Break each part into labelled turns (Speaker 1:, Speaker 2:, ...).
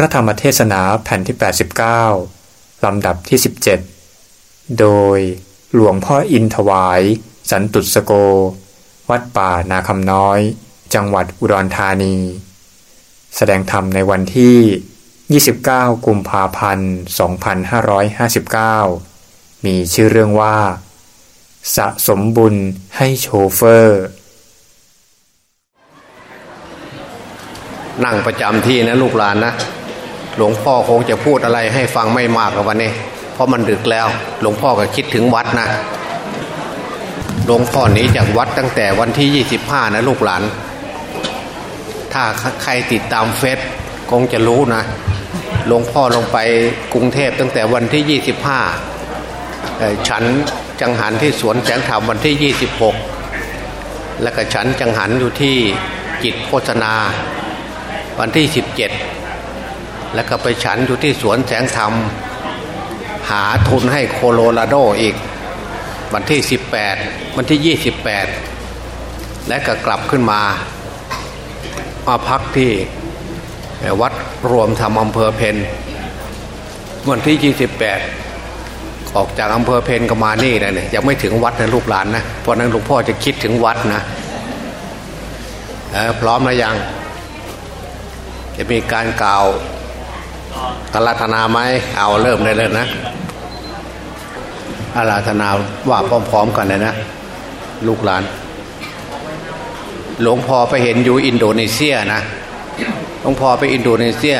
Speaker 1: ระธรรมเทศนาแผ่นที่ 89 ลำดับที่ 17 โดยหลวงพ่ออินถวาย สันตุสโก วัดป่านาคำน้อย จังหวัดอุดรธานี แสดงธรรมในวันที่ 29 กุมภาพันธ์ 2559 มีชื่อเรื่องว่า สะสมบุญให้โชเฟอร์
Speaker 2: นั่งประจำที่นะลูกหลานนะ หลวงพ่อคงจะพูดอะไรให้ฟังไม่มากวันนี้ เพราะมันดึกแล้ว หลวงพ่อก็คิดถึงวัดนะ หลวงพ่อหนีจากวัดตั้งแต่วันที่ 25 นะลูกหลาน ถ้าใครติดตามเฟซคงจะรู้นะ หลวงพ่อลงไปกรุงเทพตั้งแต่วันที่ 25ฉันจังหันที่สวนแสงธรรมวันที่ 26 แล้วก็ฉันจังหันอยู่ที่จิตโฆษณาวันที่ 17 แล้วก็ไปฉันอยู่ที่สวนแสงธรรม หาทุนให้โคโลราโดอีก วันที่ 18 วันที่ 28 และก็กลับขึ้นมามาพักที่วัดรวมธรรมอำเภอเพนวันที่ 28 ออกจากอำเภอเพนก็มานี่นะเนี่ยยังไม่ถึงวัดนะลูกหลานนะเพราะนั้นหลวงพ่อจะคิดถึงวัดนะพร้อมแล้วยัง จะมีการกล่าว กราธนาไหมเอาเริ่มได้เลยนะอาราธนาว่าพร้อมๆกันเลยนะ ลูกหลาน หลวงพ่อไปเห็นอยู่อินโดนีเซียนะหลวงพ่อไปอินโดนีเซีย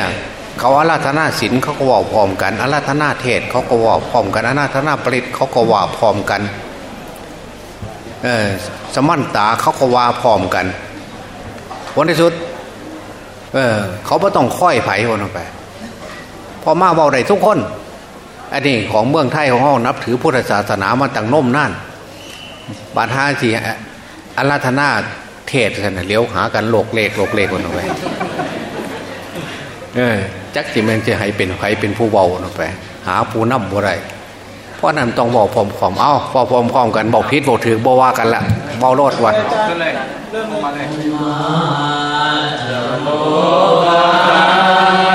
Speaker 2: เขาอาราธนาศีลเขาก็ว่าพร้อมกันอาราธนาเทศเขาก็ว่าพร้อมกันอาราธนาปริตเขาก็ว่าพร้อมกันเออสมันตาเขาก็ว่าพร้อมกันวันที่สุด เออเขาไม่ต้องค่อยไผ่คนออกไป พอมาเบาได้ทุกคน อันนี้ของเมืองไทยของห้องนับถือพุทธศาสนามาตั้งน่มนั่นบาทาสีอาราธนาเทศกันเลี้ยวหากันโลกเลกโลกเลกคนออกไปเออจักสิมันจะให้เป็นไผ่เป็นผู้เบาออกไป หาผู้นำบ่ไรเพราะนั้นต้องบอกพร้อมพร้อมเอ้าพอพร้อมพร้อมกันบอกพิษบอกถือบอกว่ากันละเบารอดวัน
Speaker 3: เริ่มมาเลย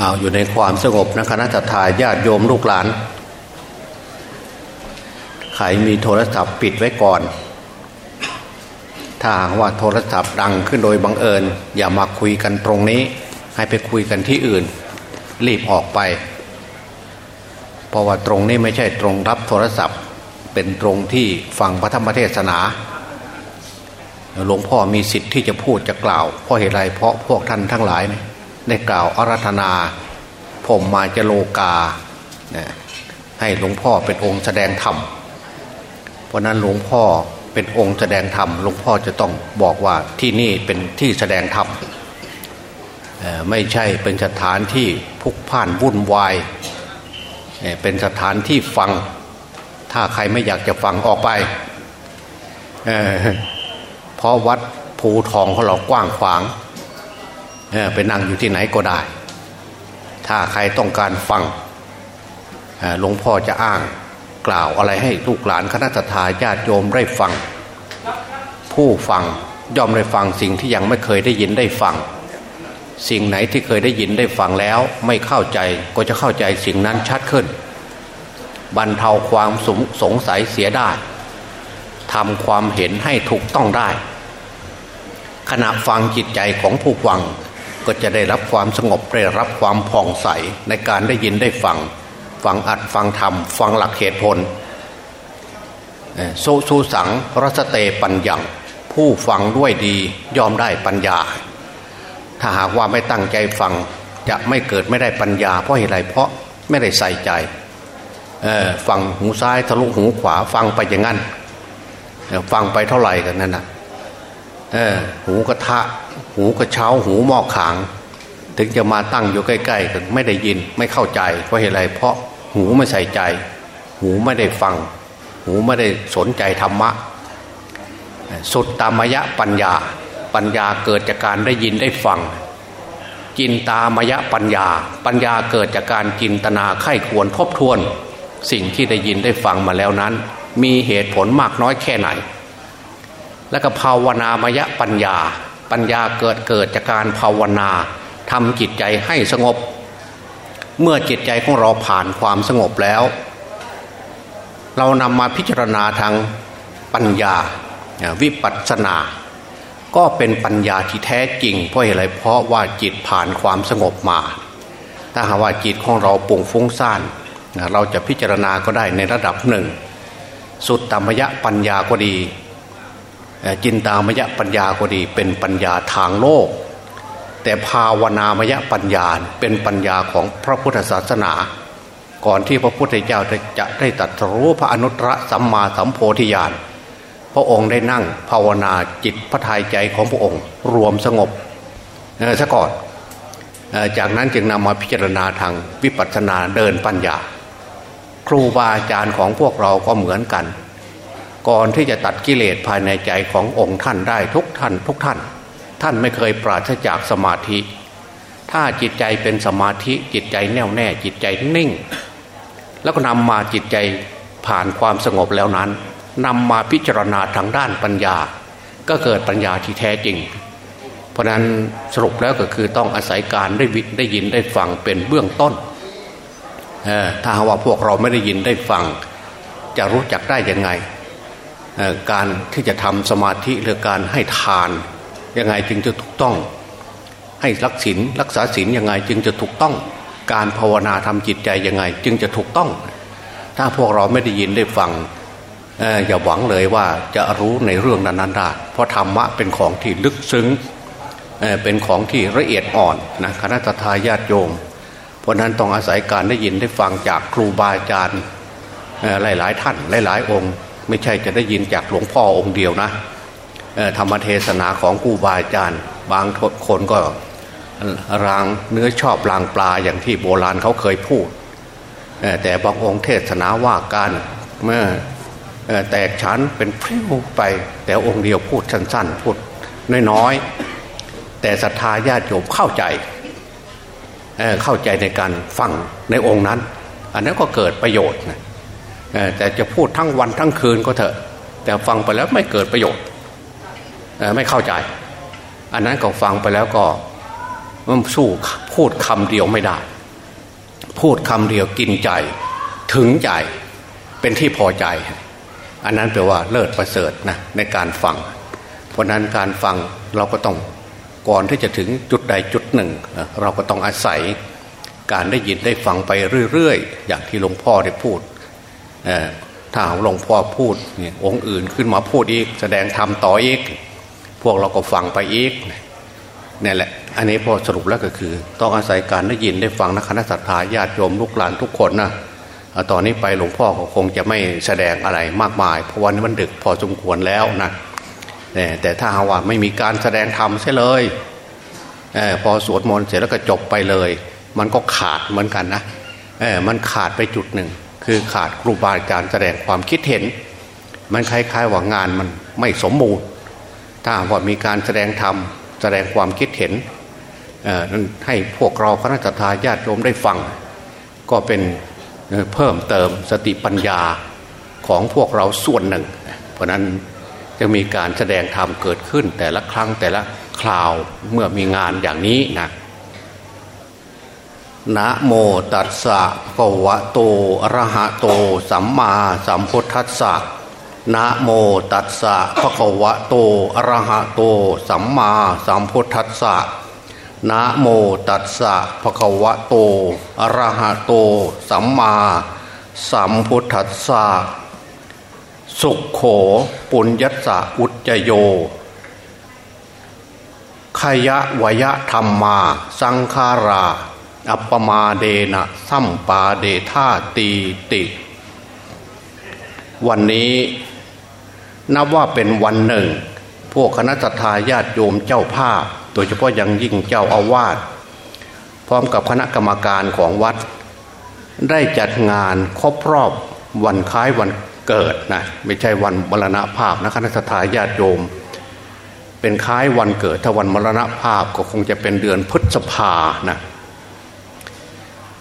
Speaker 2: อ้าอยู่ในความสงบนะคณะทาญาติโยมลูกหลานใครมีโทรศัพท์ปิดไว้ก่อน ถ้าหากว่าโทรศัพท์ดังขึ้นโดยบังเอิญ อย่ามาคุยกันตรงนี้ ให้ไปคุยกันที่อื่น รีบออกไป เพราะว่าตรงนี้ไม่ใช่ตรงรับโทรศัพท์ เป็นตรงที่ฟังพระธรรมเทศนาหลวงพ่อมีสิทธิ์ที่จะพูดจะกล่าว เพราะเหตุไรเพราะพวกท่านทั้งหลายเนี่ย ได้กล่าวอารัธนาผมมาจะโลกา ให้หลวงพ่อเป็นองค์แสดงธรรม เพราะนั้นหลวงพ่อเป็นองค์แสดงธรรมหลวงพ่อจะต้องบอกว่าที่นี่เป็นที่แสดงธรรมไม่ใช่เป็นสถานที่พลุกพ่านวุ่นวาย เป็นสถานที่ฟัง ถ้าใครไม่อยากจะฟังออกไป เพราะวัดภูทองของเรากว้างขวาง ไปนั่งอยู่ที่ไหนก็ได้ ถ้าใครต้องการฟังหลวงพ่อจะอ้างกล่าวอะไรให้ลูกหลานคณะทาญาติโยมได้ฟัง ผู้ฟังย่อมได้ฟังสิ่งที่ยังไม่เคยได้ยินได้ฟัง สิ่งไหนที่เคยได้ยินได้ฟังแล้ว ไม่เข้าใจก็จะเข้าใจสิ่งนั้นชัดขึ้น บรรเทาความสสงสัยเสียได้ทำความเห็นให้ถูกต้องได้ ขณะฟังจิตใจของผู้ฟัง ก็จะได้รับความสงบได้รับความผ่องใสในการได้ยินได้ฟังฟังอัดฟังธรรม ฟังหลักเหตุผลโซสูสังรัสเตปัญญงผู้ฟังด้วยดียอมได้ปัญญา ถ้าหากว่าไม่ตั้งใจฟังจะไม่เกิดไม่ได้ปัญญา เพราะเหตุไรเพราะไม่ได้ใส่ใจฟังหูซ้ายทะลุหูขวาฟังไปอย่างนั้นฟังไปเท่าไหร่กันนั่นนะ หูกระทะ หูกระเช้า หูหมอกขาง ถึงจะมาตั้งอยู่ใกล้ๆกันไม่ได้ยินไม่เข้าใจเพราะเหตุไรเพราะหูไม่ใส่ใจ หูไม่ได้ฟัง หูไม่ได้สนใจธรรมะ สุดตามยะปัญญา ปัญญาเกิดจากการได้ยินได้ฟัง จินตามยะปัญญา ปัญญาเกิดจากการจินตนาไข้ควรทบทวน สิ่งที่ได้ยินได้ฟังมาแล้วนั้น มีเหตุผลมากน้อยแค่ไหน และก็ภาวนามยปัญญา ปัญญาเกิดเกิดจากการภาวนาทำจิตใจให้สงบ เมื่อจิตใจของเราผ่านความสงบแล้ว เรานำมาพิจารณาทางปัญญาวิปัสสนา ก็เป็นปัญญาที่แท้จริง เพราะอะไรเพราะว่าจิตผ่านความสงบมา ถ้าหากว่าจิตของเราปุ่งฟุ้งซ่านเราจะพิจารณาก็ได้ในระดับหนึ่ง สุดตามยะปัญญาก็ดี จินตามยะปัญญาก็ดีเป็นปัญญาทางโลก แต่ภาวนามยปัญญาเป็นปัญญาของพระพุทธศาสนา ก่อนที่พระพุทธเจ้าจะได้ตัดรู้พระอนุตตรสัมมาสัมโพธิญาณพระองค์ได้นั่งภาวนาจิตพระทัยใจของพระองค์ รวมสงบซะก่อนจากนั้นจึงนำมาพิจารณาทางวิปัสสนาเดินปัญญา ครูบาอาจารย์ของพวกเราก็เหมือนกัน ก่อนที่จะตัดกิเลสภายในใจขององค์ท่านได้ทุกท่านทุกท่าน ท่านไม่เคยปราศจากสมาธิ ถ้าจิตใจเป็นสมาธิจิตใจแน่วแน่จิตใจนิ่ง แล้วก็นำมาจิตใจผ่านความสงบแล้วนั้นนำมาพิจารณาทางด้านปัญญา ก็เกิดปัญญาที่แท้จริง เพราะนั้นสรุปแล้วก็คือต้องอาศัยการได้ได้ยินได้ฟังเป็นเบื้องต้นถ้าว่าพวกเราไม่ได้ยินได้ฟัง จะรู้จักได้ยังไง การที่จะทำสมาธิหรือการให้ทาน ยังไงจึงจะถูกต้อง ให้รักศีลรักษาศีลยังไงจึงจะถูกต้อง การภาวนาทำจิตใจยังไง จึงจะถูกต้อง ถ้าพวกเราไม่ได้ยินได้ฟังอย่าหวังเลยว่าจะรู้ในเรื่องนั้นๆได้เพราะธรรมะเป็นของที่ลึกซึ้งเป็นของที่ละเอียดอ่อนนะคณะทาญาติโยม เพราะนั้นต้องอาศัยการได้ยินได้ฟังจากครูบาอาจารย์หลายๆ ท่านหลาย ๆ องค์ ไม่ใช่จะได้ยินจากหลวงพ่อองค์เดียวนะธรรมเทศนาของกูบาอาจารย์ บางคนก็รางเนื้อชอบรางปลาอย่างที่โบราณเขาเคยพูด แต่บางองค์เทศนาว่าการเมื่อแตกชั้นเป็นพริ้วไป แต่องค์เดียวพูดสั้นๆ พูดน้อยๆ แต่ศรัทธาญาติโยมเข้าใจเข้าใจในการฟังในองค์นั้น อันนั้นก็เกิดประโยชน์ แต่จะพูดทั้งวันทั้งคืนก็เถอะ แต่ฟังไปแล้วไม่เกิดประโยชน์ไม่เข้าใจ อันนั้นก็ฟังไปแล้วก็มันสู้พูดคำเดียวไม่ได้ พูดคำเดียวกินใจ ถึงใจเป็นที่พอใจ อันนั้นแปลว่าเลิศประเสริฐนะในการฟัง เพราะนั้นการฟังเราก็ต้องก่อนที่จะถึงจุดใดจุดหนึ่ง เราก็ต้องอาศัยการได้ยินได้ฟังไปเรื่อย ๆ อย่างที่หลวงพ่อได้พูด ถ้าหลวงพ่อพูดองค์อื่นขึ้นมาพูดอีก แสดงธรรมต่ออีก พวกเราก็ฟังไปอีกนี่แหละ อันนี้พอสรุปแล้วก็คือ ต้องอาศัยการได้ยินได้ฟังนะคณะสัตยาญาติโยมลูกหลานทุกคนนะตอนนี้ไปหลวงพ่อก็คงจะไม่แสดงอะไรมากมาย เพราะวันนี้มันดึกพอสมควรแล้วนะแต่ถ้าหาว่าไม่มีการแสดงธรรมใช่เลยอพอสวดมนต์เสร็จแล้วก็จบไปเลย มันก็ขาดเหมือนกันนะมันขาดไปจุดหนึ่ง คือขาดครูบาอาจารย์แสดงความคิดเห็น มันคล้ายๆว่างานมันไม่สมบูรณ์ ถ้าว่ามีการแสดงธรรมแสดงความคิดเห็นให้พวกเราคณะทาญาติโยมได้ฟัง ก็เป็นเพิ่มเติมสติปัญญาของพวกเราส่วนหนึ่ง เพราะนั้นจะมีการแสดงธรรมเกิดขึ้นแต่ละครั้งแต่ละคราวเมื่อมีงานอย่างนี้นะ นะโมตัสสะภะวะโตอะระหะโต สัมมาสัมพุทธัสสะนะโมตัสสะภะคะวะโตอะระหะโต สัมมาสัมพุทธัสสะนะโมตัสสะภะคะวะโตอะระหะโต สัมมาสัมพุทธัสสะสุขโขปุญญสะอุจโยขยะวยะธรรมาสังขารา อัปปมาเดนะสัมปาเดธาตีติ วันนี้นับว่าเป็นวันหนึ่ง พวกคณะทาญาติโยมเจ้าภาพ โดยเฉพาะยังยิ่งเจ้าอาวาสพร้อมกับคณะกรรมการของวัด ได้จัดงานครบรอบวันคล้ายวันเกิดนะไม่ใช่วันมรณภาพนะคณะทาญาติโยม เป็นคล้ายวันเกิดถ้าวันมรณภาพก็คงจะเป็นเดือนพฤษภานะ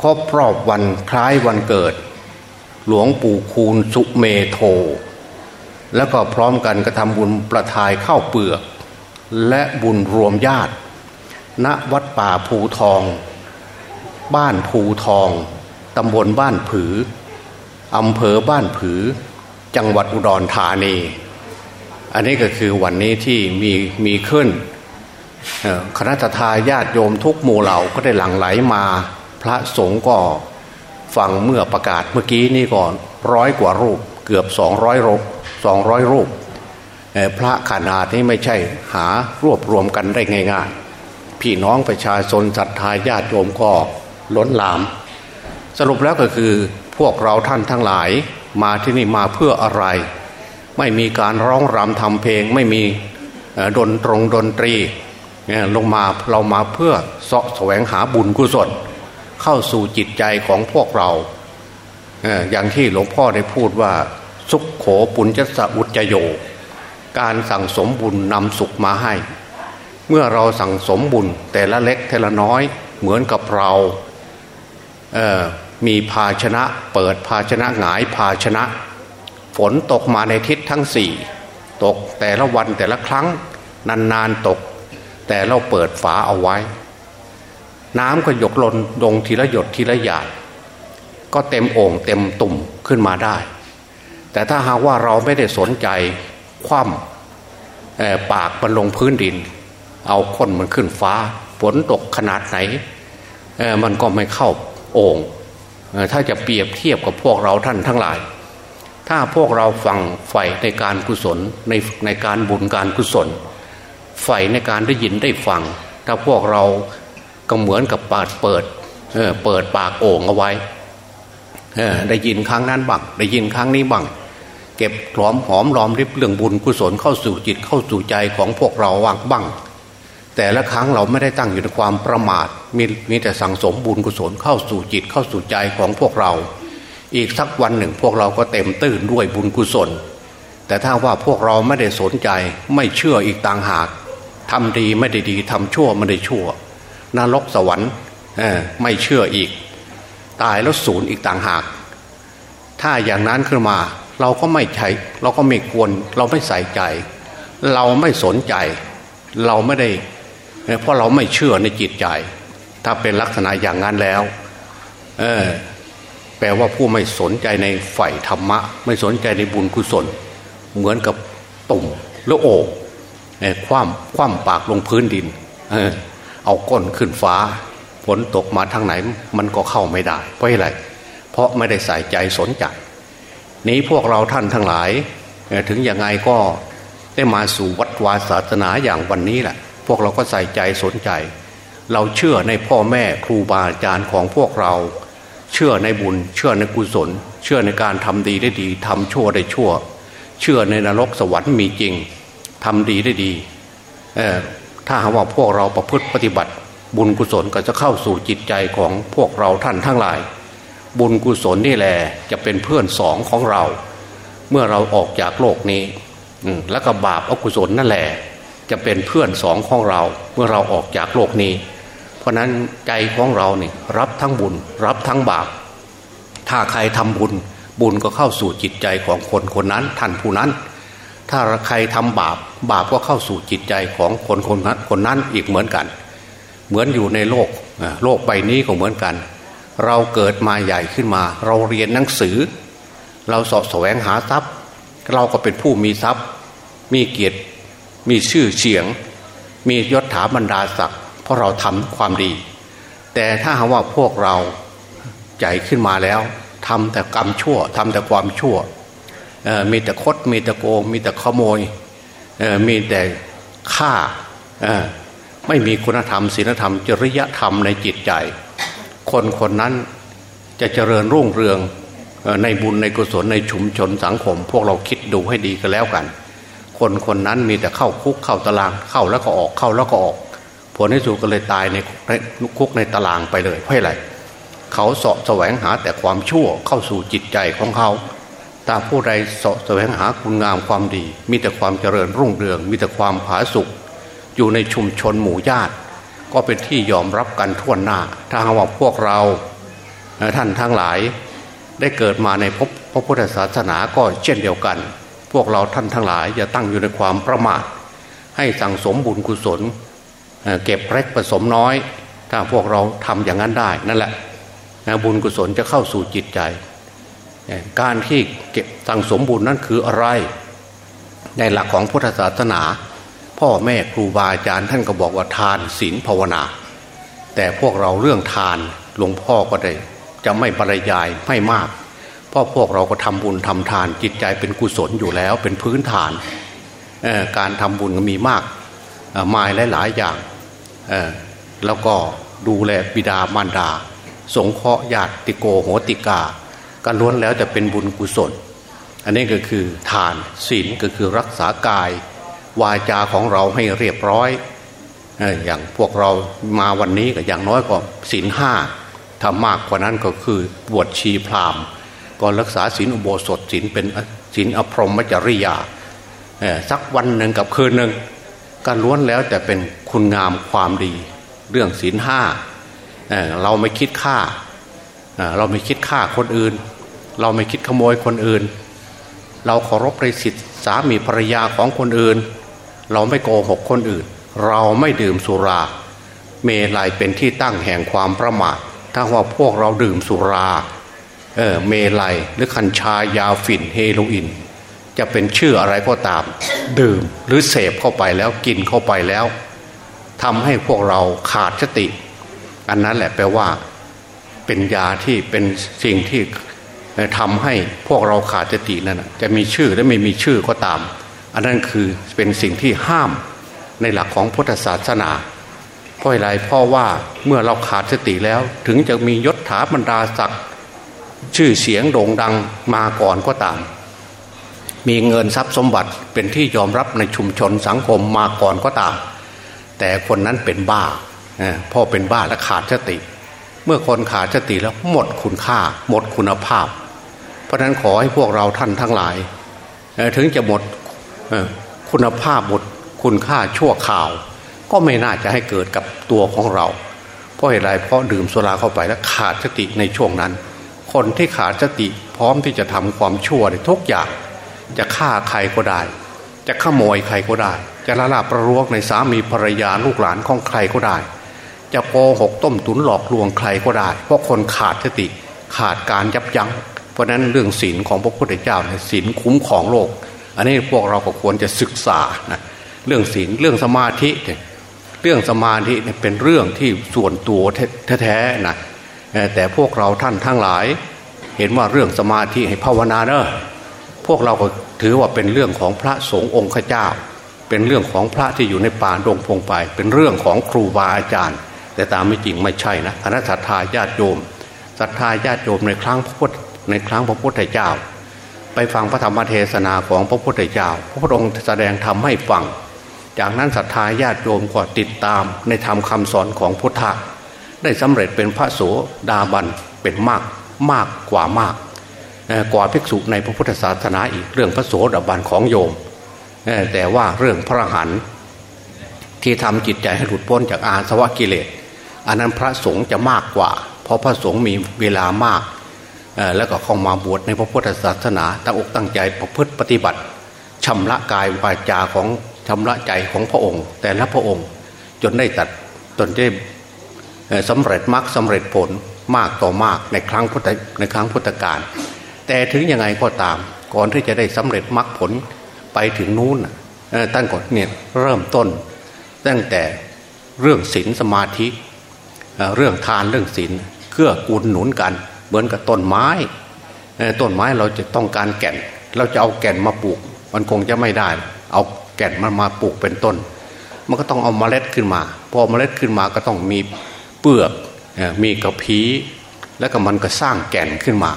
Speaker 2: ครบรอบวันคล้ายวันเกิด หลวงปู่คูณสุเมโท แล้วก็พร้อมกันกระทำบุญประทายข้าวเปลือก และบุญรวมญาติ ณวัดป่าภูทอง บ้านภูทองตำบลบ้านผืออำเภอบ้านผือ จังหวัดอุดรธานี อันนี้ก็คือวันนี้ที่มีมีขึ้นคณะทาญาติโยมทุกหมู่เหล่าก็ได้หลั่งไหลมา พระสงฆ์ก็ฟังเมื่อประกาศเมื่อกี้นี่ก่อนร้อยกว่ารูป เกือบสองร้อยรูปสองร้อยรูปพระขนาดนี้ไม่ใช่หารวบรวมกันได้ง่าย ๆ พี่น้องประชาชนศรัทธาญาติโยมก็ล้นหลาม สรุปแล้วก็คือพวกเราท่านทั้งหลายมาที่นี่มาเพื่ออะไร ไม่มีการร้องรำทำเพลงไม่มีดนตรงดนตรีลงมาเรามาเพื่อสาะแสวงหาบุญกุศล เข้าสู่จิตใจของพวกเรา อย่างที่หลวงพ่อได้พูดว่าสุขโขปุญจสอุจโย การสั่งสมบุญนำสุขมาให้ เมื่อเราสั่งสมบุญแต่ละเล็กแต่ละน้อยเหมือนกับเราเมีภาชนะเปิดภาชนะหงายภาชนะ ฝนตกมาในทิศทั้งสี่ตกแต่ละวันแต่ละครั้งนานๆตก แต่เราเปิดฝาเอาไว้ น้ำก็หยกลนลงทีละหยดทีละหยาดก็เต็มโอ่งเต็มตุ่มขึ้นมาได้ แต่ถ้าหากว่าเราไม่ได้สนใจคว่ำปากมันลงพื้นดิน เอาคนมันขึ้นฟ้าฝนตกขนาดไหนมันก็ไม่เข้าโอ่งถ้าจะเปรียบเทียบกับพวกเราท่านทั้งหลาย ถ้าพวกเราฟังใฝ่ในการกุศลในในการบุญการกุศลใฝ่ในการได้ยินได้ฟัง ถ้าพวกเรา ก็เหมือนกับปาดเปิดเเปิดปากโอ่งเอาไว้ได้ยินครั้งนั้นบังได้ยินครั้งนี้บังเก็บหอมหอมรอมริบเรื่องบุญกุศลเข้าสู่จิตเข้าสู่ใจของพวกเราว่างบังแต่ละครั้งเราไม่ได้ตั้งอยู่ในความประมาทมีมีแต่สั่งสมบุญกุศลเข้าสู่จิตเข้าสู่ใจของพวกเรา อีกสักวันหนึ่งพวกเราก็เต็มตื้นด้วยบุญกุศล แต่ถ้าว่าพวกเราไม่ได้สนใจไม่เชื่ออีกต่างหากทำดีไม่ได้ดีทำชั่วไม่ได้ชั่ว นรกสวรรค์ไม่เชื่ออีก ตายแล้วศูนย์อีกต่างหาก ถ้าอย่างนั้นขึ้นมา เราก็ไม่ใช่เราก็ไม่ควร เราไม่ใส่ใจ เราไม่สนใจ เราไม่ได้ เพราะเราไม่เชื่อในจิตใจ ถ้าเป็นลักษณะอย่างนั้นแล้วเออแปลว่าผู้ไม่สนใจในฝ่ธรรมะ ไม่สนใจในบุญกุศล เหมือนกับตุ่มหรือโอ่คว่ำคว่ำปากลงพื้นดิน เอาก้นขึ้นฟ้าฝนตกมาทางไหนมันก็เข้าไม่ได้ เพราะอะไร เพราะไม่ได้ใส่ใจสนใจนี้พวกเราท่านทั้งหลาย ถึงยังไงก็ได้มาสู่วัดวาศาสนาอย่างวันนี้แหละ พวกเราก็ใส่ใจสนใจ เราเชื่อในพ่อแม่ครูบาอาจารย์ของพวกเรา เชื่อในบุญ เชื่อในกุศล เชื่อในการทำดีได้ดีทำชั่วได้ชั่ว เชื่อในนรกสวรรค์มีจริงทำดีได้ดี ถ้าหากว่าพวกเราประพฤติปฏิบัติ บุญกุศลก็จะเข้าสู่จิตใจของพวกเราท่านทั้งหลาย บุญกุศลนี่แหละจะเป็นเพื่อนสองของเรา เมื่อเราออกจากโลกนี้แล้วก็บาปอกุศลนั่นแหละจะเป็นเพื่อนสองของเรา เมื่อเราออกจากโลกนี้ เพราะนั้นใจของเราเนี่ยรับทั้งบุญ รับทั้งบาป ถ้าใครทำบุญ บุญก็เข้าสู่จิตใจของคนคนนั้นท่านผู้นั้น ถ้าใครทำบาป บาปก็เข้าสู่จิตใจของคนคนนั้นคนนั้นอีกเหมือนกัน เหมือนอยู่ในโลกโลกใบนี้ก็เหมือนกัน เราเกิดมาใหญ่ขึ้นมา เราเรียนหนังสือ เราสอบแสวงหาทรัพย์ เราก็เป็นผู้มีทรัพย์ มีเกียรติ มีชื่อเสียง มียศถาบรรดาศักดิ์เพราะเราทำความดี แต่ถ้าหาว่าพวกเราใจขึ้นมาแล้วทำแต่กรรมชั่วทำแต่ความชั่ว มีแต่คดมีแต่โกง มีแต่ขโมยมีแต่ฆ่าไม่มีคุณธรรมศีลธรรม จริยธรรมในจิตใจ คนคนนั้นจะเจริญรุ่งเรืองในบุญในกุศลในชุมชนสังคม พวกเราคิดดูให้ดีกันแล้วกัน คนคนนั้นมีแต่เข้าคุกเข้าตารางเข้าแล้วก็ออกเข้าแล้วก็ออก ผลที่สุดก็เลยตายในคุกในตารางไปเลยเพราะอะไรเขาเสาะแสวงหาแต่ความชั่วเข้าสู่จิตใจของเขา ตาผู้ใดเสาะแสวงหาคุณงามความดี มีแต่ความเจริญรุ่งเรือง มีแต่ความผาสุกอยู่ในชุมชนหมู่ญาติ ก็เป็นที่ยอมรับกันทั่วหน้า ถ้าหากว่าพวกเราท่านทั้งหลายได้เกิดมาในพพระพุทธศาสนาก็เช่นเดียวกัน พวกเราท่านทั้งหลายอย่าตั้งอยู่ในความประมาท ให้สั่งสมบุญกุศล เก็บเล็กผสมน้อย ถ้าพวกเราทำอย่างนั้นได้นั่นแหละบุญกุศลจะเข้าสู่จิตใจ การที่เก็บสั่งสมบุญนั้นคืออะไร ในหลักของพุทธศาสนา พ่อแม่ครูบาอาจารย์ท่านก็บอกว่าทานศีลภาวนา แต่พวกเราเรื่องทานหลวงพ่อก็ได้ จะไม่บรรยายไม่มาก เพราะพวกเราก็ทำบุญทำทานจิตใจเป็นกุศลอยู่แล้วเป็นพื้นฐาน การทำบุญก็มีมากมายหลาย ๆ อย่างแล้วก็ดูแลบิดามารดา สงเคราะห์ญาติโกโหติกา การล้วนแล้วจะเป็นบุญกุศล อันนี้ก็คือทานศีลก็คือรักษากาย วาจาของเราให้เรียบร้อย อย่างพวกเรามาวันนี้ก็อย่างน้อยก็ศีลห้าถ้ามากกว่านั้นก็คือบวชชีพราหมณ์ก็รักษาศีลอุโบสถศีลเป็นศีลอภรมจริยาสักวันหนึ่งกับคืนหนึ่งการล้วนแล้วแต่เป็นคุณงามความดี เรื่องศีลห้าเราไม่คิดฆ่า เราไม่คิดฆ่าคนอื่น เราไม่คิดขโมยคนอื่น เราเคารพในสิทธิสามีภรรยาของคนอื่น เราไม่โกหกคนอื่น เราไม่ดื่มสุรา เมลัยเป็นที่ตั้งแห่งความประมาท ถ้าว่าพวกเราดื่มสุราเออเมลัยหรือคัญชายาฝิ่นเฮโรอีนจะเป็นชื่ออะไรก็ตาม ดื่มหรือเสพเข้าไปแล้วกินเข้าไปแล้วทำให้พวกเราขาดสติ อันนั้นแหละแปลว่า เป็นยาที่เป็นสิ่งที่ทำให้พวกเราขาดสตินั่นจะมีชื่อและไม่มีชื่อก็ตาม อันนั้นคือเป็นสิ่งที่ห้ามในหลักของพุทธศาสนาเพราะอะไรเพราะว่าเมื่อเราขาดสติแล้ว ถึงจะมียศถาบรรดาศักดิ์ชื่อเสียงโด่งดังมาก่อนก็ตาม มีเงินทรัพย์สมบัติเป็นที่ยอมรับในชุมชนสังคมมาก่อนก็ตาม แต่คนนั้นเป็นบ้าพ่อเป็นบ้าและขาดสติ เมื่อคนขาดสติแล้วหมดคุณค่า หมดคุณภาพ เพราะนั้นขอให้พวกเราท่านทั้งหลาย ถึงจะหมดคุณภาพหมดคุณค่าชั่วข่าว ก็ไม่น่าจะให้เกิดกับตัวของเรา เพราะอะไรเพราะดื่มสุราเข้าไปแล้วขาดสติในช่วงนั้น คนที่ขาดสติพร้อมที่จะทำความชั่วในทุกอย่าง จะฆ่าใครก็ได้ จะขโมยใครก็ได้ จะละลาบประรวกในสามีภรรยาลูกหลานของใครก็ได้ จะโกหกต้มตุนหลอกลวงใครก็ได้ เพราะคนขาดสติขาดการยับยัง้ง เพราะนั้นเรื่องศีลของพระพุทธเจ้าเนี่ยศีลคุ้มของโลก อันนี้พวกเราก็ควรจะศึกษานะเรื่องศีลเรื่องสมาธิเรื่องสมาธิเนี่ยเป็นเรื่องที่ส่วนตัวแท้ๆนะแต่พวกเราท่านทั้งหลาย เห็นว่าเรื่องสมาธิให้ภาวนาเนอะพวกเราก็ถือว่าเป็นเรื่องของพระสงฆ์องค์ข้าเจ้า เป็นเรื่องของพระที่อยู่ในป่าดงพงไป เป็นเรื่องของครูบาอาจารย์ แต่ตามไม่จริงไม่ใช่นะคณะศรัทธาญาติโยมศรัทธาญาติโยมในครั้งพระพุทธในครั้งพระพุทธเจ้า ไปฟังพระธรรมเทศนาของพระพุทธเจ้า พระพุทธองค์แสดงธรรมให้ฟัง จากนั้นศรัทธาญาติโยมก็ติดตามในธรรมคาสอนของพุทธะได้สำเร็จเป็นพระโสดาบันเป็นมากมากกว่ามากกว่าภิกษุในพระพุทธศาสนาอีกเรื่องพระโสดาบันของโยม แต่ว่าเรื่องพระหันที่ทำจิตใจให้หลุดพ้นจากอาสวะกิเลส อันนั้นพระสงฆ์จะมากกว่า เพราะพระสงฆ์มีเวลามาก แล้วก็เข้ามาบวชในพระพุทธศาสนาตั้งอกตั้งใจประพฤติปฏิบัติชำระกายวาจาของชำระใจของพระองค์ แต่ละพระองค์จนได้ตัดจนได้สำเร็จมรรคสาเร็จผลมากต่อมากในครั้งพุทธในครั้งพุทธกาลแต่ถึงยังไงก็ตาม ก่อนที่จะได้สำเร็จมรรคผลไปถึงนู้นตั้งก่อนเนี่ยเริ่มต้น ตั้งแต่เรื่องศีลสมาธิ เรื่องทานเรื่องศีลเกื้อกูลหนุนกัน เหมือนกับต้นไม้ต้นไม้เราจะต้องการแก่น เราจะเอาแก่นมาปลูก มันคงจะไม่ได้ เอาแก่นมันมาปลูกเป็นต้น มันก็ต้องเอาเมล็ดขึ้นมา พอเมล็ดขึ้นมาก็ต้องมีเปลือกมีกระพี้แล้วก็มันก็สร้างแก่นขึ้นมา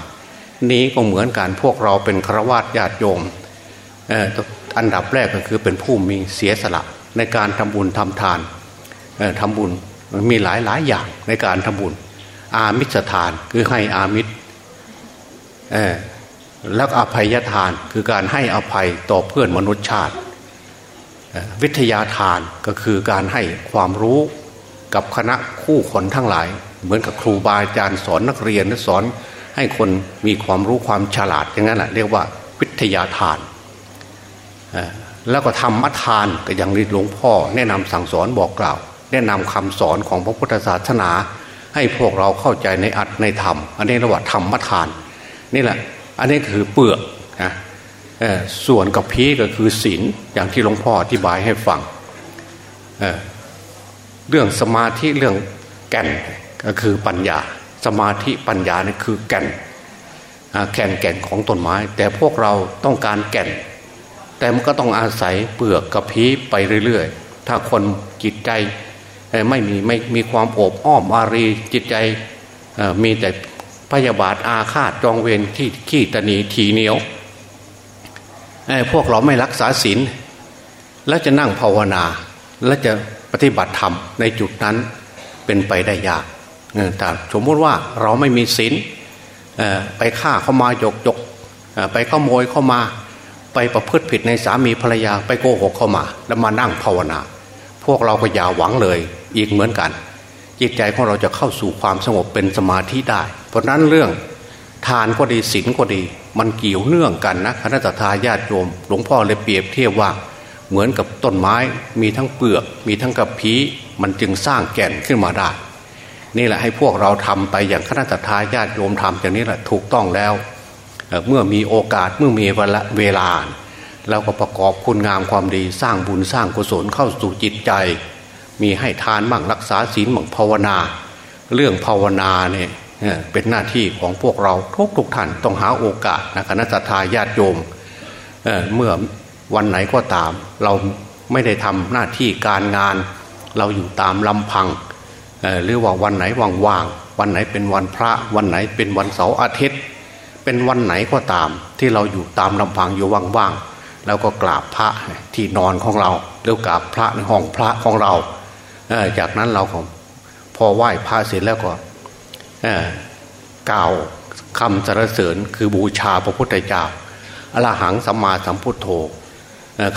Speaker 2: นี้ก็เหมือนกันพวกเราเป็นฆรวาสญาติโยมอันดับแรกก็คือเป็นผู้มีเสียสละในการทำบุญทำทานทำบุญ มีหลายหลายอย่างในการทำบุญ อามิสทานคือให้อามิตรแล้วอภัยทานคือการให้อภัยต่อเพื่อนมนุษยชาติ วิทยาทานก็คือการให้ความรู้กับคณะคู่คนทั้งหลาย เหมือนกับครูบาอาจารย์สอนนักเรียนสอนให้คนมีความรู้ความฉลาดอย่างนั้นแหละเรียกว่าวิทยาทานแล้วก็ธรรมทานก็อย่างที่หลวงพ่อแนะนำสั่งสอนบอกกล่าว แนะนำคำสอนของพระพุทธศาสนา ให้พวกเราเข้าใจในอัตในธรรม อันนี้รียกว่าธรรมทาน นี่แหละ อันนี้คือเปลือกนะส่วนกับพีก็คือศีลอย่างที่หลวงพ่ออธิบายให้ฟังเเรื่องสมาธิเรื่องแก่นก็คือปัญญา สมาธิปัญญานี่คือแก่นแก่นแก่นของต้นไม้ แต่พวกเราต้องการแก่น แต่มันก็ต้องอาศัยเปลือกกับพีไปเรื่อย ๆ ถ้าคนจิตใจ ไม่มีไม่มีความโอบอ้อมอารีจิตใจมีแต่พยาบาทอาฆาตจองเวรที่ขี้ตนีทีเหนียวพวกเราไม่รักษาศีลแล้วจะนั่งภาวนา แล้วจะปฏิบัติธรรมในจุดนั้นเป็นไปได้ยากแต่สมมติว่าเราไม่มีศีลไปฆ่าเข้ามาหยกหยกไปขโมยเข้ามา ไปประพฤติผิดในสามีภรรยา ไปโกหกเข้ามา แล้วมานั่งภาวนา พวกเราก็อย่าหวังเลย อีกเหมือนกัน จิตใจของเราจะเข้าสู่ความสงบเป็นสมาธิได้ เพราะนั้นเรื่องทานก็ดีศีลก็ดี มันเกี่ยวเนื่องกันนะคณะทาญาติโยมหลวงพ่อเลยเปรียบเทียบว่าเหมือนกับต้นไม้มีทั้งเปลือก มีทั้งกระพี้มันจึงสร้างแก่นขึ้นมาได้ นี่แหละให้พวกเราทำไปอย่างคณะทาญาติโยมทำอย่างนี้แหละถูกต้องแล้ว เมื่อมีโอกาสเมื่อมีเวลา เราก็ประกอบคุณงามความดีสร้างบุญสร้างกุศลเข้าสู่จิตใจ มีให้ทานบ้างรักษาศีลบ้างภาวนา เรื่องภาวนาเนี่ยเป็นหน้าที่ของพวกเราทุกทุกท่านต้องหาโอกาสนะคณะทาญาติโยมเเมื่อวันไหนก็ตาม เราไม่ได้ทำหน้าที่การงาน เราอยู่ตามลำพังหรือว่าวันไหนว่างๆวันไหนเป็นวันพระวันไหนเป็นวันเสาร์อาทิตย์ เป็นวันไหนก็ตามที่เราอยู่ตามลำพังอยู่ว่างๆ แล้วก็กราบพระที่นอนของเราหรือกราบพระในห้องพระของเราจากนั้นเราพอไหว้พระเสร็จแล้วก็กล่าวคำสรรเสริญคือบูชาพระพุทธเจ้าอรหังสัมมาสัมพุทโธ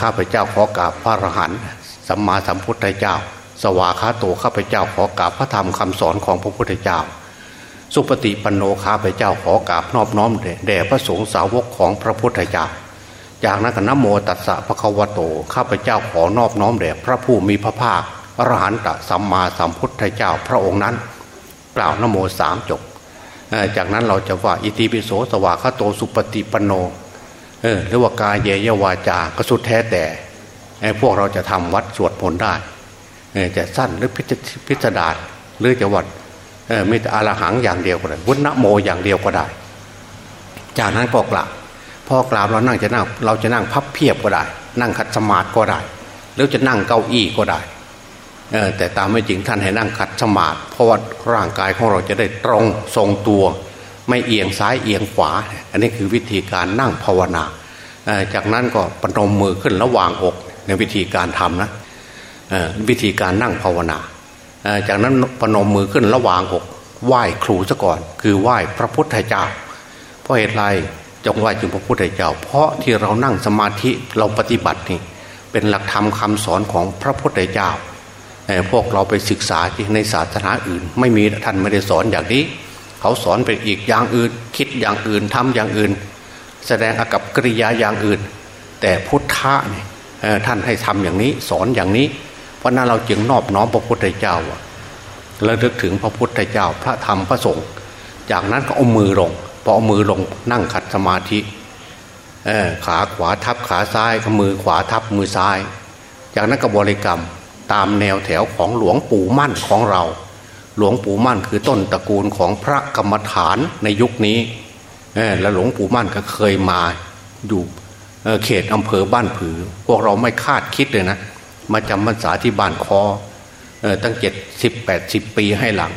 Speaker 2: ข้าพเจ้าขอกราบพระอรหันต์สัมมาสัมพุทธเจ้า สวาคาโตข้าพเจ้าขอกราบพระธรรมคำสอนของพระพุทธเจ้า สุปฏิปันโนข้าพเจ้าขอกราบนอบน้อมแด่พระสงฆ์สาวกของพระพุทธเจ้า จากนั้นก็นโมตัสสะพระควโตข้าพเจ้าขอนอบน้อมแด่พระผู้มีพระภาคอรหันตสัมมาสัมพุทธเจ้าพระองค์นั้น กล่าวนโมสามจบจากนั้นเราจะว่าอิติปิโสสวากาโตสุปฏิปโนเออหรือว่ากายเยยวาจาก็สุดแท้แต่พวกเราจะทำวัดสวดมนต์ได้จะสั้นหรือพิจารณาหรือจะวัดมีแต่อรหังอย่างเดียวก็ได้วุฒนโมอย่างเดียวก็ได้ จากนั้นพอกราบ พอกราบเรานั่งจะนั่งเราจะนั่งพับเพียบก็ได้ นั่งขัดสมาธิก็ได้หรือจะนั่งเก้าอี้ก็ได้แต่ตามไม่จริงท่านให้นั่งขัดสมาธิเพราะว่าร่างกายของเราจะได้ตรงทรงตัว ไม่เอียงซ้ายเอียงขวา อันนี้คือวิธีการนั่งภาวนาจากนั้นก็ปนมมือขึ้นระหว่างอกในวิธีการทำนะวิธีการนั่งภาวนา จากนั้นปนมมือขึ้นระหว่างอก ไหว้ครูซะก่อน คือไหว้พระพุทธเจ้า เพราะเหตุไร จงไหวจึงพระพุทธเจ้า เพราะที่เรานั่งสมาธิเราปฏิบัตินี่เป็นหลักธรรมคาสอนของพระพุทธเจ้าพวกเราไปศึกษาในศาสนาอื่น ไม่มีท่านไม่ได้สอนอย่างนี้ เขาสอนไปอีกอย่างอื่น คิดอย่างอื่นทำอย่างอื่น แสดงอากับกิริยาอย่างอื่น แต่พุทธะเนี่ยท่านให้ทำอย่างนี้สอนอย่างนี้ เพราะนั้นเราจึงนอบน้อมพระพุทธเจ้าระลึกถึงพระพุทธเจ้าพระธรรมพระสงฆ์จากนั้นก็เอามือลง พอเอามือลงนั่งขัดสมาธิขาขวาทับขาซ้ายมือขวาทับมือซ้าย จากนั้นก็บริกรรมตามแนวแถวของหลวงปู่มั่นของเรา หลวงปู่มั่นคือต้นตระกูลของพระกรรมฐานในยุคนี้และหลวงปู่มั่นก็เคยมาอยู่เขตอำเภอบ้านผือ พวกเราไม่คาดคิดเลยนะ มาจำพรรษาที่บ้านคอตั้งเจ็ดสิบแปดสิบปีให้หลัง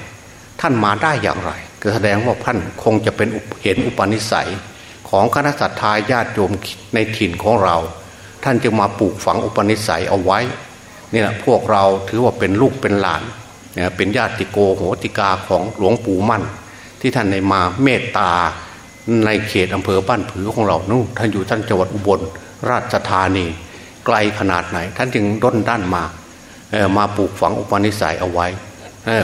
Speaker 2: ท่านมาได้อย่างไร แสดงว่าท่านคงจะเป็นเห็นอุปนิสัย ของคณะสัตยาญาติโยมในถิ่นของเรา ท่านจึงมาปลูกฝังอุปนิสัยเอาไว้เนี่แหละพวกเราถือว่าเป็นลูกเป็นหลานเนี่ยเป็นญาติโกโหติกาของหลวงปู่มั่น ที่ท่านในมาเมตตาในเขตอำเภอบ้านผือของเรานู่นท่านอยู่ท่านจังหวัดอุบลราชธานี ไกลขนาดไหน ท่านจึงด้นด้านมาเออมาปลูกฝังอุปนิสัยเอาไว้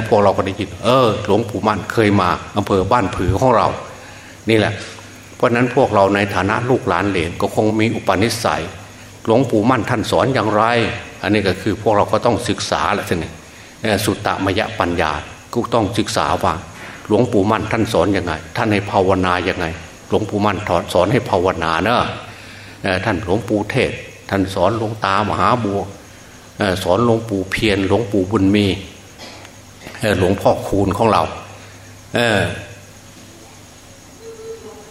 Speaker 2: พวกเราก็ได้ยิน เออ หลวงปู่มั่นเคยมาอำเภอบ้านผือของเรา นี่แหละ เพราะนั้นพวกเราในฐานะลูกหลานเหลนก็คงมีอุปนิสัย หลวงปู่มั่นท่านสอนอย่างไร อันนี้ก็คือพวกเราก็ต้องศึกษาแหละท่านนี่สุตตมยปัญญาก็ต้องศึกษาว่าหลวงปู่มั่นท่านสอนอยังไง ท่านให้ภาวนาอย่างไง หลวงปู่มั่นสอนให้ภาวนาเนอะท่านหลวงปู่เทศ ท่านสอนหลวงตามหาบัวสอนหลวงปู่เพียรหลวงปู่บุญมี หลวงพ่อคูณของเรา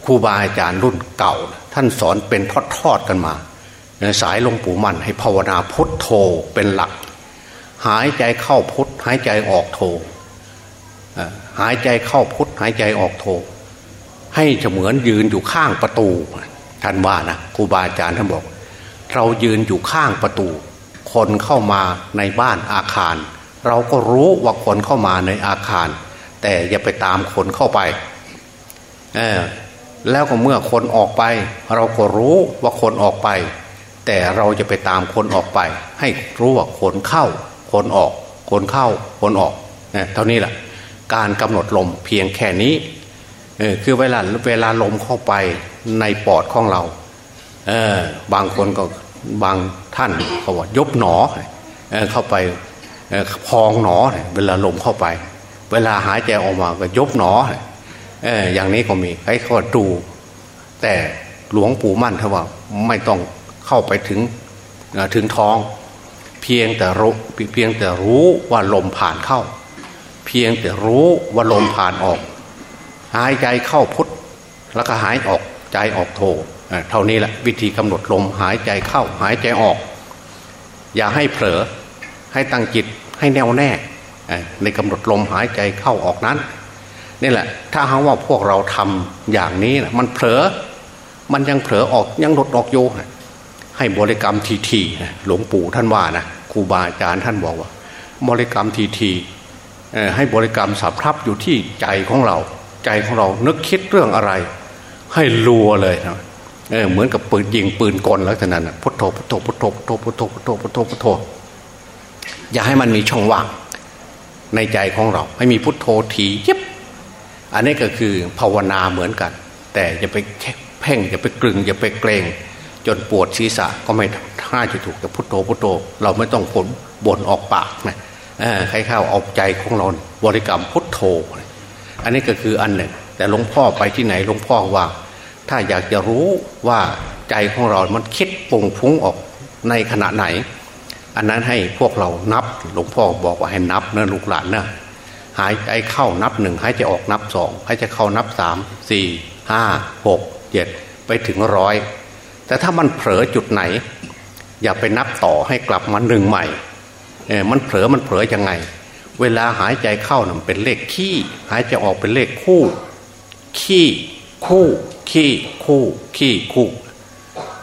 Speaker 2: ครูบาอาจารย์รุ่นเก่า ท่านสอนเป็นทอดๆกันมาสายหลวงปู่มั่นให้ภาวนาพุทโธเป็นหลัก หายใจเข้าพุทหายใจออกโธหายใจเข้าพุทหายใจออกโธให้เหมือนยืนอยู่ข้างประตูท่านว่านะครูบาอาจารย์ท่านบอก เรายืนอยู่ข้างประตู คนเข้ามาในบ้านอาคาร เราก็รู้ว่าคนเข้ามาในอาคาร แต่อย่าไปตามคนเข้าไปเออแล้วก็เมื่อคนออกไป เราก็รู้ว่าคนออกไป แต่เราจะไปตามคนออกไป ให้รู้ว่าคนเข้า คนออก คนเข้า คนออกเท่านี้แหละการกำหนดลมเพียงแค่นี้คือเวลาเวลาลมเข้าไปในปอดของเราเออบางคนก็บางท่านเขาว่า ยบหนอเอเข้าไป พองหนอเวลาลมเข้าไป เวลาหายใจออกมาก็ยบหนอเอออย่างนี้ก็มีให้เขาดู แต่หลวงปู่มั่นท่าว่าไม่ต้องเข้าไปถึงถึงท้อง เพียงแต่รู้เพียงแต่รู้ว่าลมผ่านเข้า เพียงแต่รู้ว่าลมผ่านออก หายใจเข้าพุทแล้วก็หายออกใจออกโทเท่านี้แหละวิธีกำหนดลมหายใจเข้าหายใจออก อย่าให้เผลอ ให้ตั้งจิตให้แน่วแน่ในกำหนดลมหายใจเข้าออกนั้นนี่แหละ ถ้าหากว่าพวกเราทำอย่างนี้นะมันเผลอมันยังเผลอออกยังหลุดออกโยให้บริกรรมทีทีหลวงปู่ท่านว่านะครูบาอาจารย์ท่านบอกว่า บริกรรมทีทีให้บริกรรมสับทับอยู่ที่ใจของเรา ใจของเรานึกคิดเรื่องอะไร ให้รัวเลยนะเเหมือนกับปืนยิงปืนกลล้วแต่นั้นพุทโธพุทโธพุทโธพุทโธพุทโธพุทโธ อย่าให้มันมีช่องว่างในใจของเรา ให้มีพุทโธทียิบอันนี้ก็คือภาวนาเหมือนกัน แต่อย่าไปเพ่งอย่าไปกลึงอย่าไปเกรง จนปวดศีรษะก็ไม่ท่าจะถูกแต่พุทโธพุทโธ เราไม่ต้องผลบ่นออกปากนะใครเข้าเอาใจของเราบริกรรมพุทโธ อันนี้ก็คืออันหนึ่ง แต่หลวงพ่อไปที่ไหนหลวงพ่อว่า ถ้าอยากจะรู้ว่าใจของเรา มันคิดปุ่งฟุ้งออกในขณะไหน อันนั้นให้พวกเรานับหลวงพ่อบอกว่าให้นับนะลูกหลานนะหายใจเข้านับหนึ่งหายใจออกนับสองหายใจเข้านับสามสี่ห้าหกเจ็ดไปถึงร้อยแต่ถ้ามันเผลอจุดไหน อย่าไปนับต่อให้กลับมาหนึ่งใหม่เออมันเผลอมันเผลอยังไง เวลาหายใจเข้าน่ะเป็นเลขขี้ หายใจออกเป็นเลขคู่ ขี้ คู่ ขี้ คู่ ขี้คู่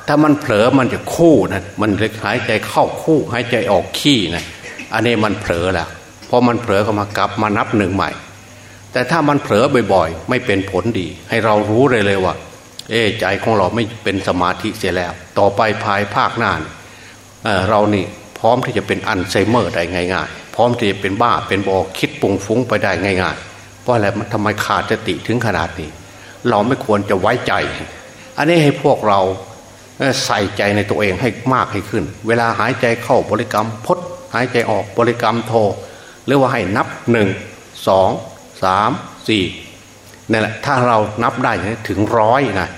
Speaker 2: ถ้ามันเผลอมันจะคู่นะมันเลหายใจเข้าคู่หายใจออกขี้นะอันนี้มันเผลอแล้วพอมันเผลอก็มากลับมานับหนึ่งใหม่ แต่ถ้ามันเผลอบ่อยๆ ไม่เป็นผลดี ให้เรารู้เลยเลยว่า เอใจของเราไม่เป็นสมาธิเสียแล้ว ต่อไปภายภาคหน้าเเรานี่พร้อมที่จะเป็นอัลไซเมอร์ได้ง่าย ๆ พร้อมที่จะเป็นบ้าเป็นบอคิดปุงฟุ้งไปได้ง่าย ๆ เพราะอะไรมันทำไมขาดสติถึงขนาดนี้ เราไม่ควรจะไว้ใจ อันนี้ให้พวกเรา ใส่ใจในตัวเองให้มากให้ขึ้น เวลาหายใจเข้าบริกรรมพดหายใจออกบริกรรมโท หรือว่าให้นับหนึ่งสองสามสี่นี่แหละถ้าเรานับได้ถึงร้อยนะ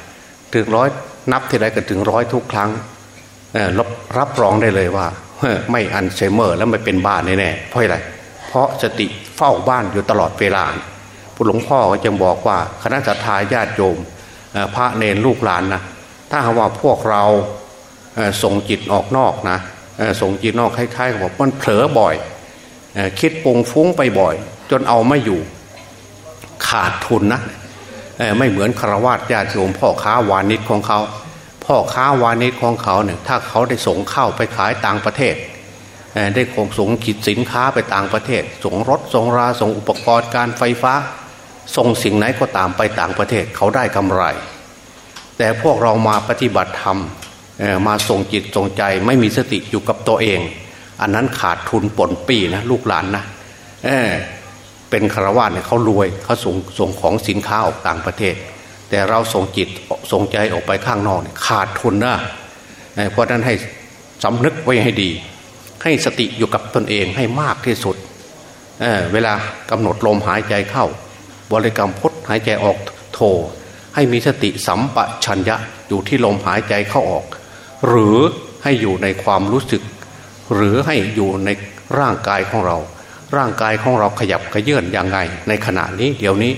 Speaker 2: ถึงร้อยนับทีไรก็ถึงร้อยทุกครั้งรับรับรองได้เลยว่าไม่อันเซเมอร์แล้วไม่เป็นบ้านแน่ๆเพราะอะไร เพราะสติเฝ้าบ้านอยู่ตลอดเวลาผู้หลวงพ่อก็จึงบอกว่าคณะทาญาติโยมพระเนรลูกหลานนะ ถ้าว่าพวกเราส่งจิตออกนอกนะส่งจิตนอกคล้ายๆกับอกมันเผลอบ่อย คิดปงฟุ้งไปบ่อย จนเอาไม่อยู่ขาดทุนนะไม่เหมือนคารวะญาติโยมพ่อค้าวานิชของเขา พ่อค้าวานิชของเขาเนี่ยถ้าเขาได้ส่งข้าวไปขายต่างประเทศ ได้คงส่งกิจสินค้าไปต่างประเทศ ส่งรถส่งราส่งอุปกรณ์การไฟฟ้า ส่งสิ่งไหนก็ตามไปต่างประเทศเขาได้กำไร แต่พวกเรามาปฏิบัติธรรมมาส่งจิตส่งใจไม่มีสติอยู่กับตัวเอง อันนั้นขาดทุนปนปีนะลูกหลานนะเเป็นคารวะเนี่ยเขารวยเขาส่งส่งของสินค้าออกต่างประเทศ แต่เราส่งจิตส่งใจออกไปข้างนอกเนี่ยขาดทุนนะเพราะนั้นให้สำนึกไว้ให้ดี ให้สติอยู่กับตนเองให้มากที่สุดเเวลากำหนดลมหายใจเข้า บริกรรมพุทหายใจออกโท ให้มีสติสัมปชัญญะอยู่ที่ลมหายใจเข้าออก หรือให้อยู่ในความรู้สึก หรือให้อยู่ในร่างกายของเรา ร่างกายของเราขยับขยื่นอยังไง ในขณะนี้เดี๋ยวนี้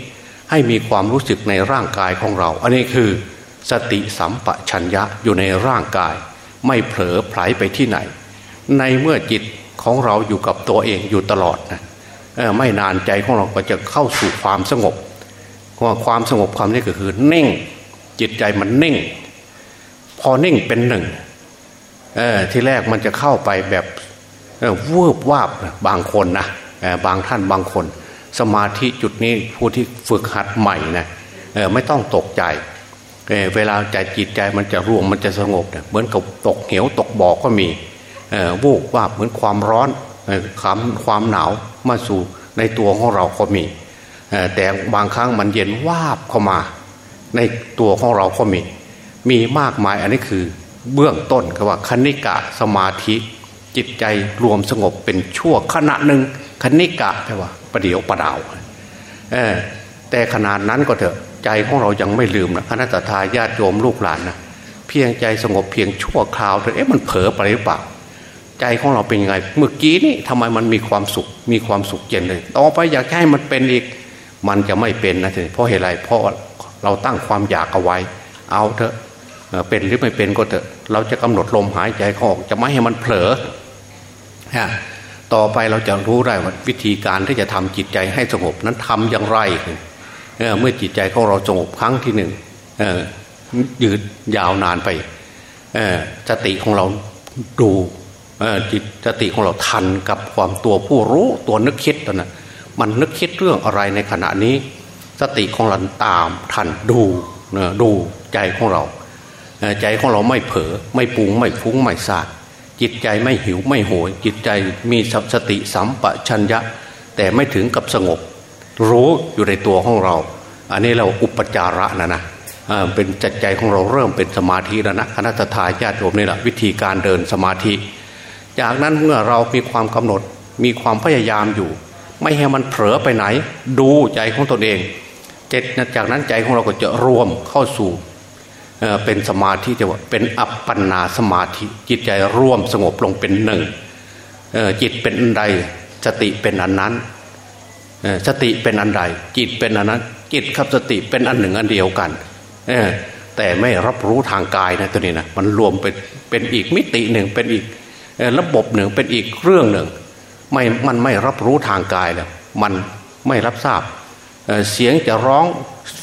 Speaker 2: ให้มีความรู้สึกในร่างกายของเรา อันนี้คือสติสัมปชัญญะอยู่ในร่างกาย ไม่เผลอไผลไปที่ไหน ในเมื่อจิตของเราอยู่กับตัวเองอยู่ตลอดนะไม่นานใจของเราก็จะเข้าสู่ความสงบ ความสงบความนี้ก็คือนิ่ง จิตใจมันนิ่ง พอนิ่งเป็นหนึ่งที่แรกมันจะเข้าไปแบบวูบวาบบางคนนะบางท่านบางคน สมาธิจุดนี้ผู้ที่ฝึกหัดใหม่นะไม่ต้องตกใจเเวลาใจจิตใจมันจะรวมมันจะสงบเหมือนกับตกเหวตกบ่อก็มีวูบวาบเหมือนความร้อนความความหนาวมาสู่ในตัวของเราก็มี แต่บางครั้งมันเย็นวาบเข้ามา ในตัวของเราก็มี มีมากมายอันนี้คือเบื้องต้นคือว่าคณิกะสมาธิ จิตใจรวมสงบเป็นชั่วขณะหนึ่งคณิกะแปลว่าประเดี๋ยวประดาวแต่ขนาดนั้นก็เถอะใจของเรายังไม่ลืมนะคณะทาญาติโยมลูกหลานนะเพียงใจสงบเพียงชั่วคราวเถอะเอ๊ะมันเผลอไปหรือเปล่าใจของเราเป็นยังไง เมื่อกี้นี่ทำไมมันมีความสุข มีความสุขเย็นเลย ต่อไปอยากให้มันเป็นอีก มันจะไม่เป็นนะทีเพราะเหตุไรเพราะเราตั้งความอยากเอาไว้ เอาเถอะเป็นหรือไม่เป็นก็เถอะ เราจะกำหนดลมหายใจเขาออก จะไม่ให้มันเผลอต่อไปเราจะรู้ได้ว่าวิธีการที่จะทำจิตใจให้สงบนั้นทำอย่างไรเมื่อจิตใจของเราสงบครั้งที่หนึ่งยืดยาวนานไปสติของเราดูจิตสติของเราทันกับความตัวผู้รู้ตัวนึกคิดตัวนั้น มันนึกคิดเรื่องอะไรในขณะนี้ สติของเราตามทันดูนะดูใจของเรา ใจของเราไม่เผลอไม่ปุงไม่ฟุ้งไม่ซาดจิตใจไม่หิวไม่โหย จิตใจมีสติสัมปชัญญะ แต่ไม่ถึงกับสงบ รู้อยู่ในตัวของเรา อันนี้เราอุปจาระนะนะเป็นจัดใจของเราเริ่มเป็นสมาธิแล้วนะคณะทาญาติโยมนี่แหละวิธีการเดินสมาธิ จากนั้นเมื่อเรามีความกำหนดมีความพยายามอยู่ ไม่ให้มันเผลอไปไหน ดูใจของตนเอง เจ็ดจากนั้นใจของเราก็จะรวมเข้าสู่เป็นสมาธิจะว่าเป็นอัปปนาสมาธิ จิตใจร่วมสงบลงเป็นหนึ่งจิตเป็นอันใดสติเป็นอันนั้นสติเป็นอันใด จิตเป็นอันนั้น จิตกับสติเป็นอันหนึ่งอันเดียวกันแต่ไม่รับรู้ทางกายนะตัวนี้นะมันรวมเป็นเป็นอีกมิติหนึ่งเป็นอีกระบบหนึ่งเป็นอีกเรื่องหนึ่ง ไม่มันไม่รับรู้ทางกายแล้วมันไม่รับทราบเสียงจะร้อง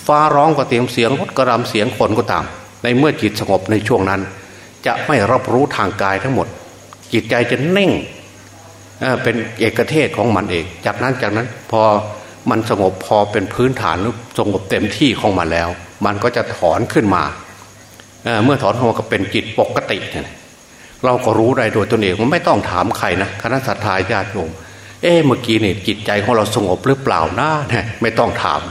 Speaker 2: ฟ้าร้องก็เตรียมเสียงรถกระรำเสียงคนก็ตาม ในเมื่อจิตสงบในช่วงนั้น จะไม่รับรู้ทางกายทั้งหมด จิตใจจะนิ่งเป็นเอกเทศของมันเอง จากนั้นจากนั้นพอมันสงบพอเป็นพื้นฐานหรือสงบเต็มที่ของมันแล้ว มันก็จะถอนขึ้นมาเเมื่อถอนออกมาก็เป็นจิตปกติ เราก็รู้ได้โดยตนเองมันไม่ต้องถามใครนะคณะสัตยาญาติโยมเอ๊เมื่อกี้นี่ยจิตใจของเราสงบหรือเปล่านะไม่ต้องถาม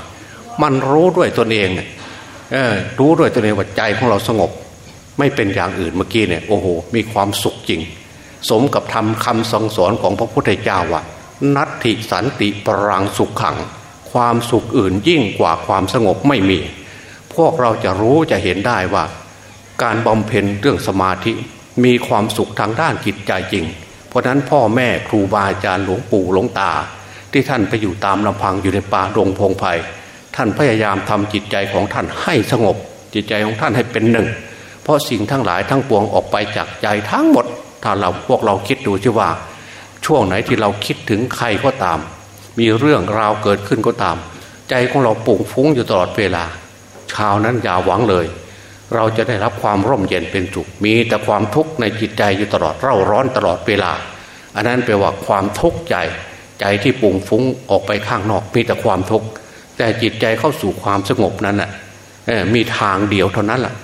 Speaker 2: มันรู้ด้วยตนเองเนี่ยรู้ด้วยตัวเองว่าใจของเราสงบ ไม่เป็นอย่างอื่นเมื่อกี้เนี่ยโอ้โห มีความสุขจริง สมกับทำคำสั่งสอนของพระพุทธเจ้าว่านัตถิสันติปรังสุขขัง ความสุขอื่นยิ่งกว่าความสงบไม่มี พวกเราจะรู้จะเห็นได้ว่า การบำเพ็ญเรื่องสมาธิ มีความสุขทางด้านจิตใจจริง เพราะนั้นพ่อแม่ครูบาอาจารย์หลวงปู่หลวงตา ที่ท่านไปอยู่ตามลำพังอยู่ในป่าดงพงไพ่ท่านพยายามทำจิตใจของท่านให้สงบ จิตใจของท่านให้เป็นหนึ่ง เพราะสิ่งทั้งหลายทั้งปวงออกไปจากใจทั้งหมด ถ้าเราพวกเราคิดดูที่ว่า ช่วงไหนที่เราคิดถึงใครก็ตาม มีเรื่องราวเกิดขึ้นก็ตาม ใจของเราปุ่งฟุ้งอยู่ตลอดเวลาชาวนั้นอย่าหวังเลย เราจะได้รับความร่มเย็นเป็นสุขมีแต่ความทุกข์ในจิตใจอยู่ตลอดเร่าร้อนตลอดเวลา อันนั้นแปลว่าความทุกข์ใจใจที่ปุ่งฟุ้งออกไปข้างนอกมีแต่ความทุกข์แต่จิตใจเข้าสู่ความสงบนั้นน่ะมีทางเดียวเท่านั้นแหละ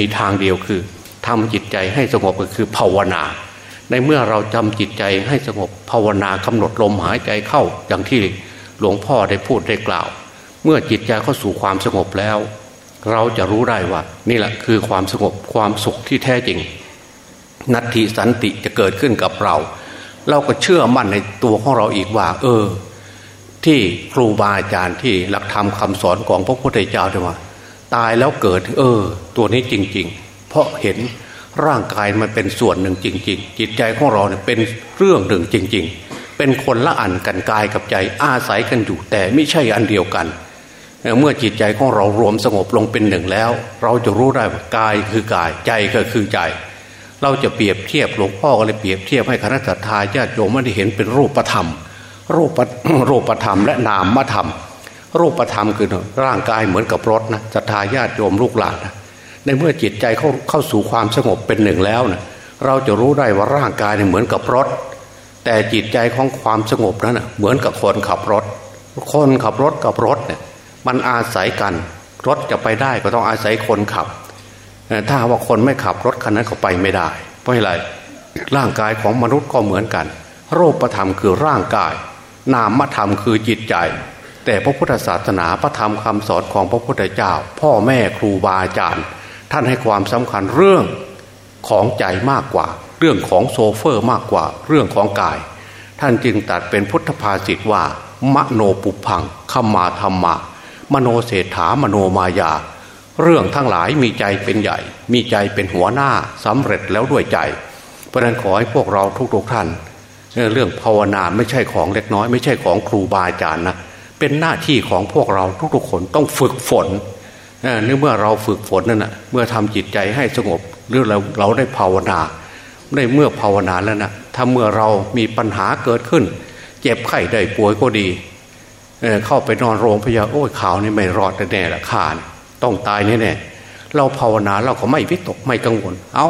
Speaker 2: มีทางเดียวคือทำจิตใจให้สงบก็คือภาวนา ในเมื่อเราจำจิตใจให้สงบภาวนากำหนดลมหายใจเข้าอย่างที่หลวงพ่อได้พูดได้กล่าว เมื่อจิตใจเข้าสู่ความสงบแล้ว เราจะรู้ได้ว่า นี่แหละคือความสงบความสุขที่แท้จริง นัตถิสันติจะเกิดขึ้นกับเรา เราก็เชื่อมั่นในตัวของเราอีกว่า เออ ที่ครูบาอาจารย์ที่หลักธรรมคาสอนของพระพุทธเจ้าเว่า ตายแล้วเกิด เออ ตัวนี้จริง ๆ เพราะเห็นร่างกายมันเป็นส่วนหนึ่งจริง ๆ จิตใจของเราเนี่ยเป็นเรื่องหนึ่งจริง ๆ เป็นคนละอันกันกายกับใจอาศัยกันอยู่แต่ไม่ใช่อันเดียวกัน เมื่อจิตใจของเรารวมสงบลงเป็นหนึ่งแล้ว เราจะรู้ได้ว่ากายคือกายใจก็คือใจ เราจะเปรียบเทียบหลวงพ่อก็เลยเปรียบเทียบให้คณะสัตยาญาติโยมไม่ได้เห็นเป็นรูปธรรม รูปรูปธรรมและนามธรรม รูปธรรมคือร่างกายเหมือนกับรถนะศรัทธาญาติโยมลูกหลานนะในเมื่อจิตใจเข้าเข้าสู่ความสงบเป็นหนึ่งแล้วนะเราจะรู้ได้ว่าร่างกายเนี่ยเหมือนกับรถ แต่จิตใจของความสงบนั้นนะเหมือนกับคนขับรถ คนขับรถกับรถเนี่ย มันอาศัยกัน รถจะไปได้ก็ต้องอาศัยคนขับ ถ้าว่าคนไม่ขับรถคันนั้นก็ไปไม่ได้ เพราะอะไรร่างกายของมนุษย์ก็เหมือนกัน โรูปธรรมคือร่างกาย นามธรรมคือจิตใจ แต่พระพุทธศาสนาพระธรรมคำสอนของพระพุทธเจ้า พ่อแม่ครูบาอาจารย์ ท่านให้ความสำคัญเรื่องของใจมากกว่า เรื่องของโซเฟอร์มากกว่า เรื่องของกาย ท่านจึงตัดเป็นพุทธภาษิตว่ามโนปุพังขมาธรรมา มโนเศรษฐามโนมายา เรื่องทั้งหลายมีใจเป็นใหญ่ มีใจเป็นหัวหน้าสำเร็จแล้วด้วยใจ เพราะนั้นขอให้พวกเราทุกๆท่าน เรื่องภาวนาไม่ใช่ของเล็กน้อย ไม่ใช่ของครูบาอาจารย์นะเป็นหน้าที่ของพวกเราทุกๆคนต้องฝึกฝนเนื่อเมื่อเราฝึกฝนนั่นนะเมื่อทำจิตใจให้สงบหรือเราเราได้ภาวนาได้เมื่อภาวนาแล้วนะถ้าเมื่อเรามีปัญหาเกิดขึ้น เจ็บไข้ได้ป่วยก็ดี เข้าไปนอนโรงพยาบาลโอ้ยข่าวนี่ไม่รอดแน่ละขาดต้องตายแน่ๆเราภาวนาเราก็ไม่วิตกไม่กังวล เอา้า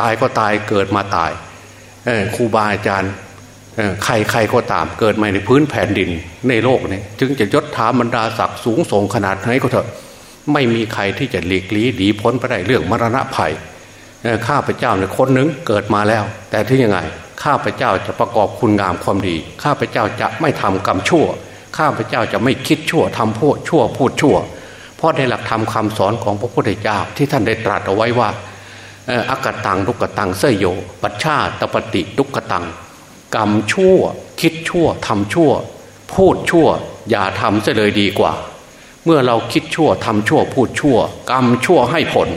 Speaker 2: ตายก็ตายเกิดมาตายครูบาอาจารย์ใครใครก็ตามเกิดมาในพื้นแผ่นดินในโลกนี้จึงจะยศถาบรรดาศักดิ์สูงส่งขนาดไหนก็เถอะ ไม่มีใครที่จะหลีกลี่ดีพ้นไปได้เรื่องมรณะภัยข้าพเจ้าเนี่ยคนหนึ่งเกิดมาแล้ว แต่ที่ยังไงข้าพเจ้าจะประกอบคุณงามความดี ข้าพเจ้าจะไม่ทำกรรมชั่ว ข้าพเจ้าจะไม่คิดชั่วทำพูดชั่วพูดชั่ว เพราะในหลักธรรมคาสอนของพระพุทธเจ้าที่ท่านได้ตรัสเอาไว้ว่าอากตังทุกตังเสยโย ปัชชาตปฏิทุกตัง กรรมชั่ว คิดชั่วทำชั่ว พูดชั่ว อย่าทำจะเลยดีกว่า เมื่อเราคิดชั่วทำชั่วพูดชั่ว กรรมชั่วให้ผล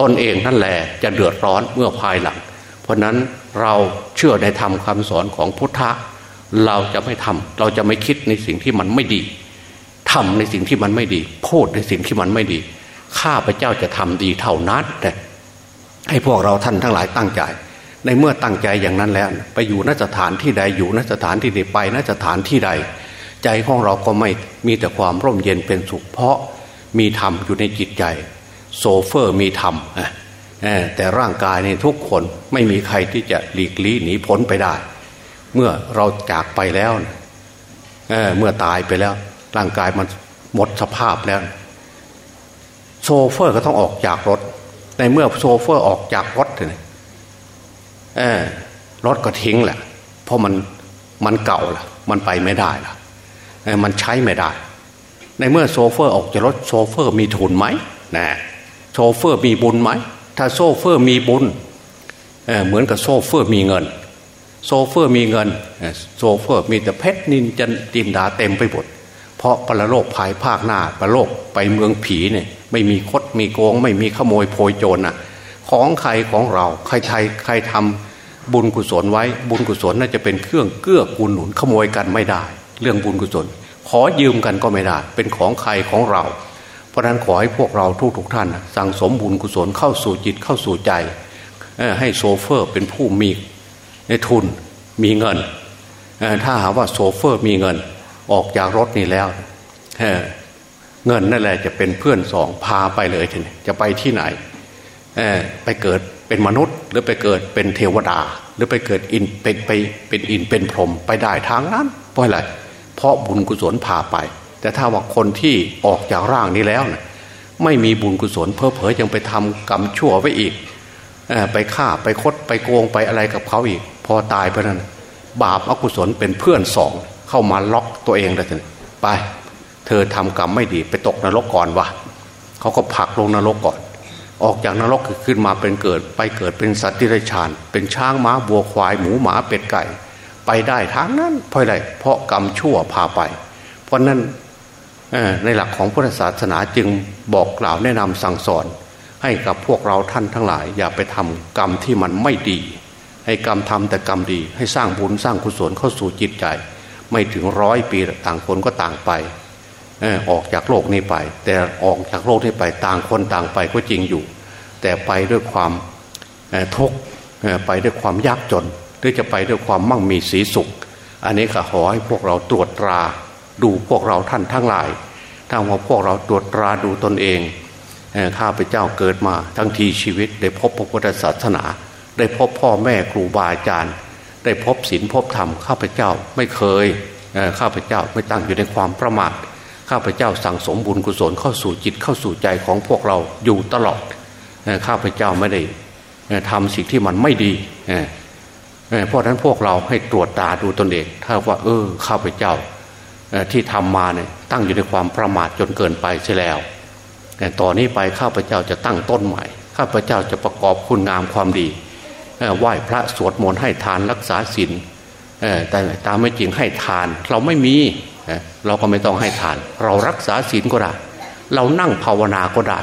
Speaker 2: ตนเองนั่นแหละจะเดือดร้อนเมื่อภายหลัง เพราะนั้นเราเชื่อในธรรมคาสอนของพุทธะ เราจะไม่ทำเราจะไม่คิดในสิ่งที่มันไม่ดีทำในสิ่งที่มันไม่ดี พูดในสิ่งที่มันไม่ดี ข้าพเจ้าจะทำดีเท่านั้นแต่ให้พวกเราท่านทั้งหลายตั้งใจ ในเมื่อตั้งใจอย่างนั้นแล้ว ไปอยู่นสถานที่ใดอยู่นสถานที่ใดไปนสถานที่ใด ใจของเราก็ไม่มีแต่ความร่มเย็นเป็นสุขเพราะมีธรรมอยู่ในจิตใจ โซเฟอร์มีธรรมแต่ร่างกายในทุกคนไม่มีใครที่จะหลีกลี้หนีพ้นไปได้ เมื่อเราจากไปแล้วเมื่อตายไปแล้ว ร่างกายมันหมดสภาพแล้ว โชเฟอร์ก็ต้องออกจากรถ ในเมื่อโชเฟอร์ออกจากรถเนี่ยรถก็ทิ้งแหละ เพราะมันมันเก่าละมันไปไม่ได้ละมันใช้ไม่ได้ ในเมื่อโชเฟอร์ออกจากรถโชเฟอร์มีทุนไหมนะโชเฟอร์มีบุญไหมถ้าโชเฟอร์มีบุญเหมือนกับโชเฟอร์มีเงิน โชเฟอร์มีเงินโชเฟอร์มีแต่เพชรนิลจินจินดาเต็มไปหมดเพราะประโลกภายภาคหน้าประโลกไปเมืองผีเนี่ยไม่มีคดมีโกง ไม่มีขโมยโพยโจรน่ะของใครของเราใครใครใครทำบุญกุศลไว้บุญกุศลน่าจะเป็นเครื่องเกื้อกูลหนุนขโมยกันไม่ได้ เรื่องบุญกุศล ขอยืมกันก็ไม่ได้ เป็นของใครของเรา เพราะนั้นขอให้พวกเราทุกทุกท่าน สั่งสมบุญกุศลเข้าสู่จิตเข้าสู่ใจให้โชเฟอร์เป็นผู้มี ทุนมีเงิน ถ้าหากว่าโชเฟอร์มีเงิน ออกจากรถนี่แล้วเงินนั่นแหละจะเป็นเพื่อนสองพาไปเลยทีนี้จะไปที่ไหนไปเกิดเป็นมนุษย์ หรือไปเกิดเป็นเทวดา หรือไปเกิดอินเป็นไปเป็นอินเป็นพรหมไปได้ทางนั้นเพราะอะไรเพราะบุญกุศลพาไป แต่ถ้าว่าคนที่ออกจากร่างนี้แล้วนะไม่มีบุญกุศลเพ้อเพอยังไปทำกรรมชั่วไว้อีกไปฆ่าไปคดไปโกงไปอะไรกับเขาอีก พอตายไปนั้นบาปอกุศลเป็นเพื่อนสองเข้ามาล็อกตัวเองเลยไป เธอทำกรรมไม่ดีไปตกนรกก่อนวะเขาก็ผลักลงนรกก่อน ออกจากนรกขึ้นมาเป็นเกิด ไปเกิดเป็นสัตว์ที่ไรชานเป็นช้างม้าวัวควายหมูหมาเป็ดไก่ ไปได้ทางนั้นเพราะอะไรเพราะกรรมชั่วพาไป เพราะนั้นในหลักของพุทธศาสนาจึงบอกกล่าวแนะนำสั่งสอน ให้กับพวกเราท่านทั้งหลาย อย่าไปทำกรรมที่มันไม่ดี ให้กรรมทำแต่กรรมดี ให้สร้างบุญสร้างกุศลเข้าสู่จิตใจ ไม่ถึงร้อยปีต่างคนก็ต่างไปออกจากโลกนี้ไป แต่ออกจากโลกนี้ไปต่างคนต่างไปก็จริงอยู่ แต่ไปด้วยความทุกข์ไปด้วยความยากจน หรือจะไปด้วยความมั่งมีสีสุข อันนี้ก็ขอให้พวกเราตรวจตรา ดูพวกเราท่านทั้งหลายถ้าว่าพวกเราตรวจตราดูตนเองข้าพเจ้าเกิดมาทั้งทีชีวิตได้พบพระพุทธศาสนา ได้พบพ่อแม่ครูบาอาจารย์ ได้พบศีลพบธรรมข้าพเจ้าไม่เคยข้าพเจ้าไม่ตั้งอยู่ในความประมาทข้าพเจ้าสั่งสมบุญกุศลเข้าสู่จิตเข้าสู่ใจของพวกเราอยู่ตลอดข้าพเจ้าไม่ได้ทำสิ่งที่มันไม่ดีเพราะฉะนั้นพวกเราให้ตรวจตาดูตนเองถ้าว่า เออข้าพเจ้าที่ทำมาเนี่ยตั้งอยู่ในความประมาทจนเกินไปใช่แล้วแต่ตอนนี้ไปข้าพเจ้าจะตั้งต้นใหม่ ข้าพเจ้าจะประกอบคุณงามความดี ไหว้พระสวดมนต์ให้ทานรักษาศีลแต่ตามไม่จริงให้ทาน เราไม่มีเราก็ไม่ต้องให้ทาน เรารักษาศีลก็ได้ เรานั่งภาวนาก็ได้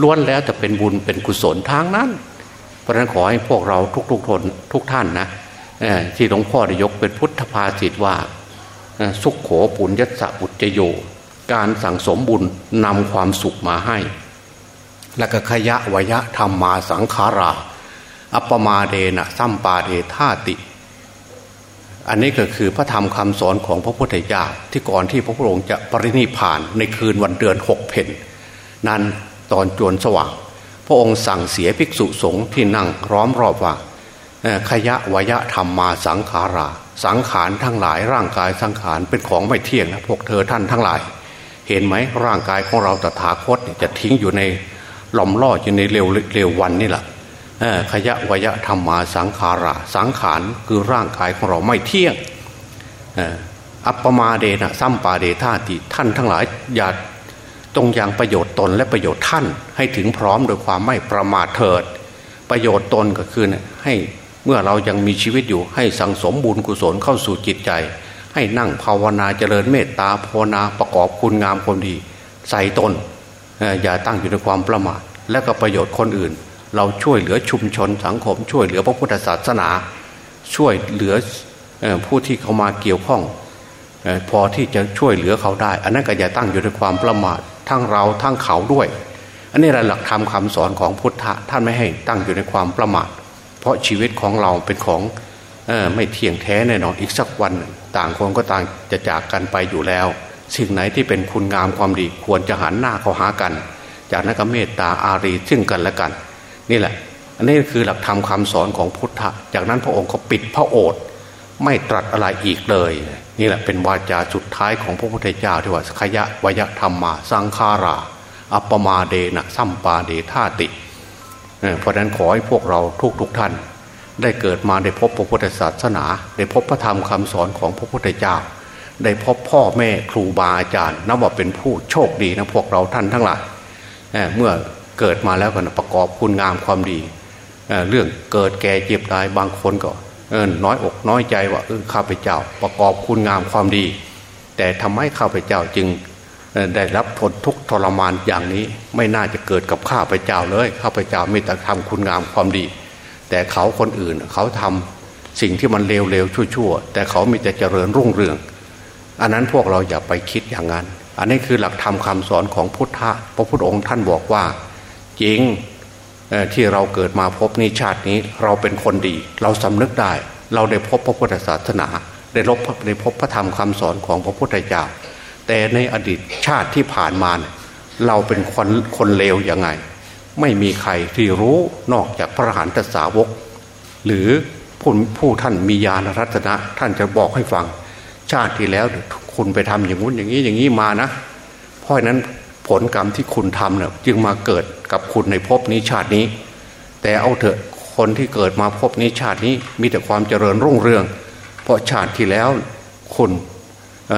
Speaker 2: ล้วนแล้วจะเป็นบุญเป็นกุศลทางนั้น เพราะฉะนั้นขอให้พวกเราทุกๆทนทุกท่านนะที่หลวงพ่อได้ยกเป็นพุทธภาษิตว่าสุขโขปุญญสะบุจโย การสั่งสมบุญนำความสุขมาให้ และก็ขยะวยะธรรมมาสังขารา อัปมาเดนะสัมปาเดธาติ อันนี้ก็คือพระธรรมคำสอนของพระพุทธเจ้าที่ก่อนที่พระพุทธองค์จะปรินิพานในคืนวันเดือนหกเพนนั้นตอนจวนสว่าง พระองค์สั่งเสียภิกษุสงฆ์ที่นั่งร้อมรอบว่าขยะวยะธรรมมาสังขารา สังขารทั้งหลายร่างกายสังขารเป็นของไม่เที่ยงนะพวกเธอท่านทั้งหลาย เห็นไหมร่างกายของเราตถาคตจะทิ้งอยู่ในหล่อมล่ออยู่ในเร็วเร็ววันนี่แหละ ขยะวยะธรรมาสังขาราสังขารคือร่างกายของเราไม่เที่ยงอัปปมาเดนะซัมปาเดธาติท่านทั้งหลายอย่าตรงอยังประโยชน์ตนและประโยชน์ท่านให้ถึงพร้อมโดยความไม่ประมาทเถิด ประโยชน์ตนก็คือให้เมื่อเรายังมีชีวิตอยู่ให้สังสมบุญกุศลเข้าสู่จิตใจ ให้นั่งภาวนาเจริญเมตตาภาวนาประกอบคุณงามความดี ใส่ตนอย่าตั้งอยู่ในความประมาทและก็ประโยชน์คนอื่น เราช่วยเหลือชุมชนสังคม ช่วยเหลือพระพุทธศาสนา ช่วยเหลือผู้ที่เขามาเกี่ยวข้องพอที่จะช่วยเหลือเขาได้ อันนั้นก็อย่าตั้งอยู่ในความประมาททั้งเราทั้งเขาด้วย อันนี้แหละหลักธรรมคาสอนของพุทธะท่านไม่ให้ตั้งอยู่ในความประมาท เพราะชีวิตของเราเป็นของออไม่เที่ยงแท้แน่นอนอีกสักวัน ต่างคนก็ต่างจะจากกันไปอยู่แล้ว สิ่งไหนที่เป็นคุณงามความดีควรจะหันหน้าเข้าหากัน จากนั้นก็เมตตาอารีซึ่งกันและกัน นี่แหละ อันนี้คือหลักธรรมคาสอนของพุทธะ จากนั้นพระองค์ก็ปิดพระโอษฐ์ไม่ตรัสอะไรอีกเลย นี่แหละเป็นวาจาสุดท้ายของพระพุทธเจ้าที่ว่าขยะวยธรรมมาสังขารา อัปมาเดนะสัมปาเดธาติ เพราะนั้นขอให้พวกเราทุกทุกท่าน ได้เกิดมาได้พบพระพุทธศาสนา ได้พบพระธรรมคำสอนของพระพุทธเจ้า ได้พบพ่อแม่ครูบาอาจารย์นับว่าเป็นผู้โชคดีนะพวกเราท่านทั้งหลายเมื่อ เกิดมาแล้วก็ประกอบคุณงามความดีเเรื่องเกิดแก่เจ็บตายบางคนก็น้อยอกน้อยใจว่าข้าพเจ้าประกอบคุณงามความดี แต่ทำให้ข้าพเจ้าจึงได้รับทนทุกทรมานอย่างนี้ไม่น่าจะเกิดกับข้าพเจ้าเลยข้าพเจ้าไม่แต่ทำคุณงามความดี แต่เขาคนอื่นเขาทำสิ่งที่มันเลวเลวชั่วๆ แต่เขามีแต่เจริญรุ่งเรือง อันนั้นพวกเราอย่าไปคิดอย่างนั้น อันนี้คือหลักธรรมคาสอนของพุทธะพระพุทธองค์ท่านบอกว่า จริงที่เราเกิดมาพบนี้ชาตินี้เราเป็นคนดี เราสำนึกได้ เราได้พบพระพุทธศาสนา ได้รบได้พบพระธรรมคำสอนของพระพุทธเจ้าแต่ในอดีตชาติที่ผ่านมาเราเป็นคนคนเลวยังไง ไม่มีใครที่รู้นอกจากพระหันตสาวก หรือผู้ผู้ท่านมีญาณรัตนะ ท่านจะบอกให้ฟัง ชาติที่แล้วคุณไปทำอย่างนู้นอย่างนี้อย่างนี้มานะ เพราะนั้น ผลกรรมที่คุณทำเนี่ยจึงมาเกิดกับคุณในภพนี้ชาตินี้ แต่เอาเถอะคนที่เกิดมาภพนี้ชาตินี้มีแต่ความเจริญรุ่งเรือง เพราะชาติที่แล้วคุณ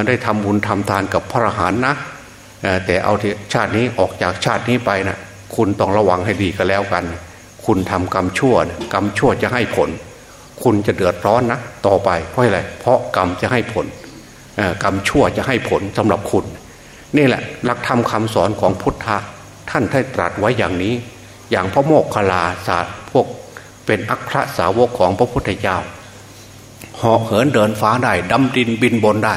Speaker 2: ได้ทำบุญทำทานกับพระอรหันต์นะแต่เอาชาตินี้ออกจากชาตินี้ไปนะคุณต้องระวังให้ดีก็แล้วกัน คุณทำกรรมชั่วกรรมชั่วจะให้ผล คุณจะเดือดร้อนนะต่อไปเพราะอะไรเพราะกรรมจะให้ผลกรรมชั่วจะให้ผลสำหรับคุณ นี่แหละหลักธรรมคาสอนของพุทธะท่านได้ตรัสไว้อย่างนี้ อย่างพระโมกขลาสาพวกเป็นอัครสาวกของพระพุทธเจ้าหาะเหินเดินฟ้าได้ดำดินบินบนได้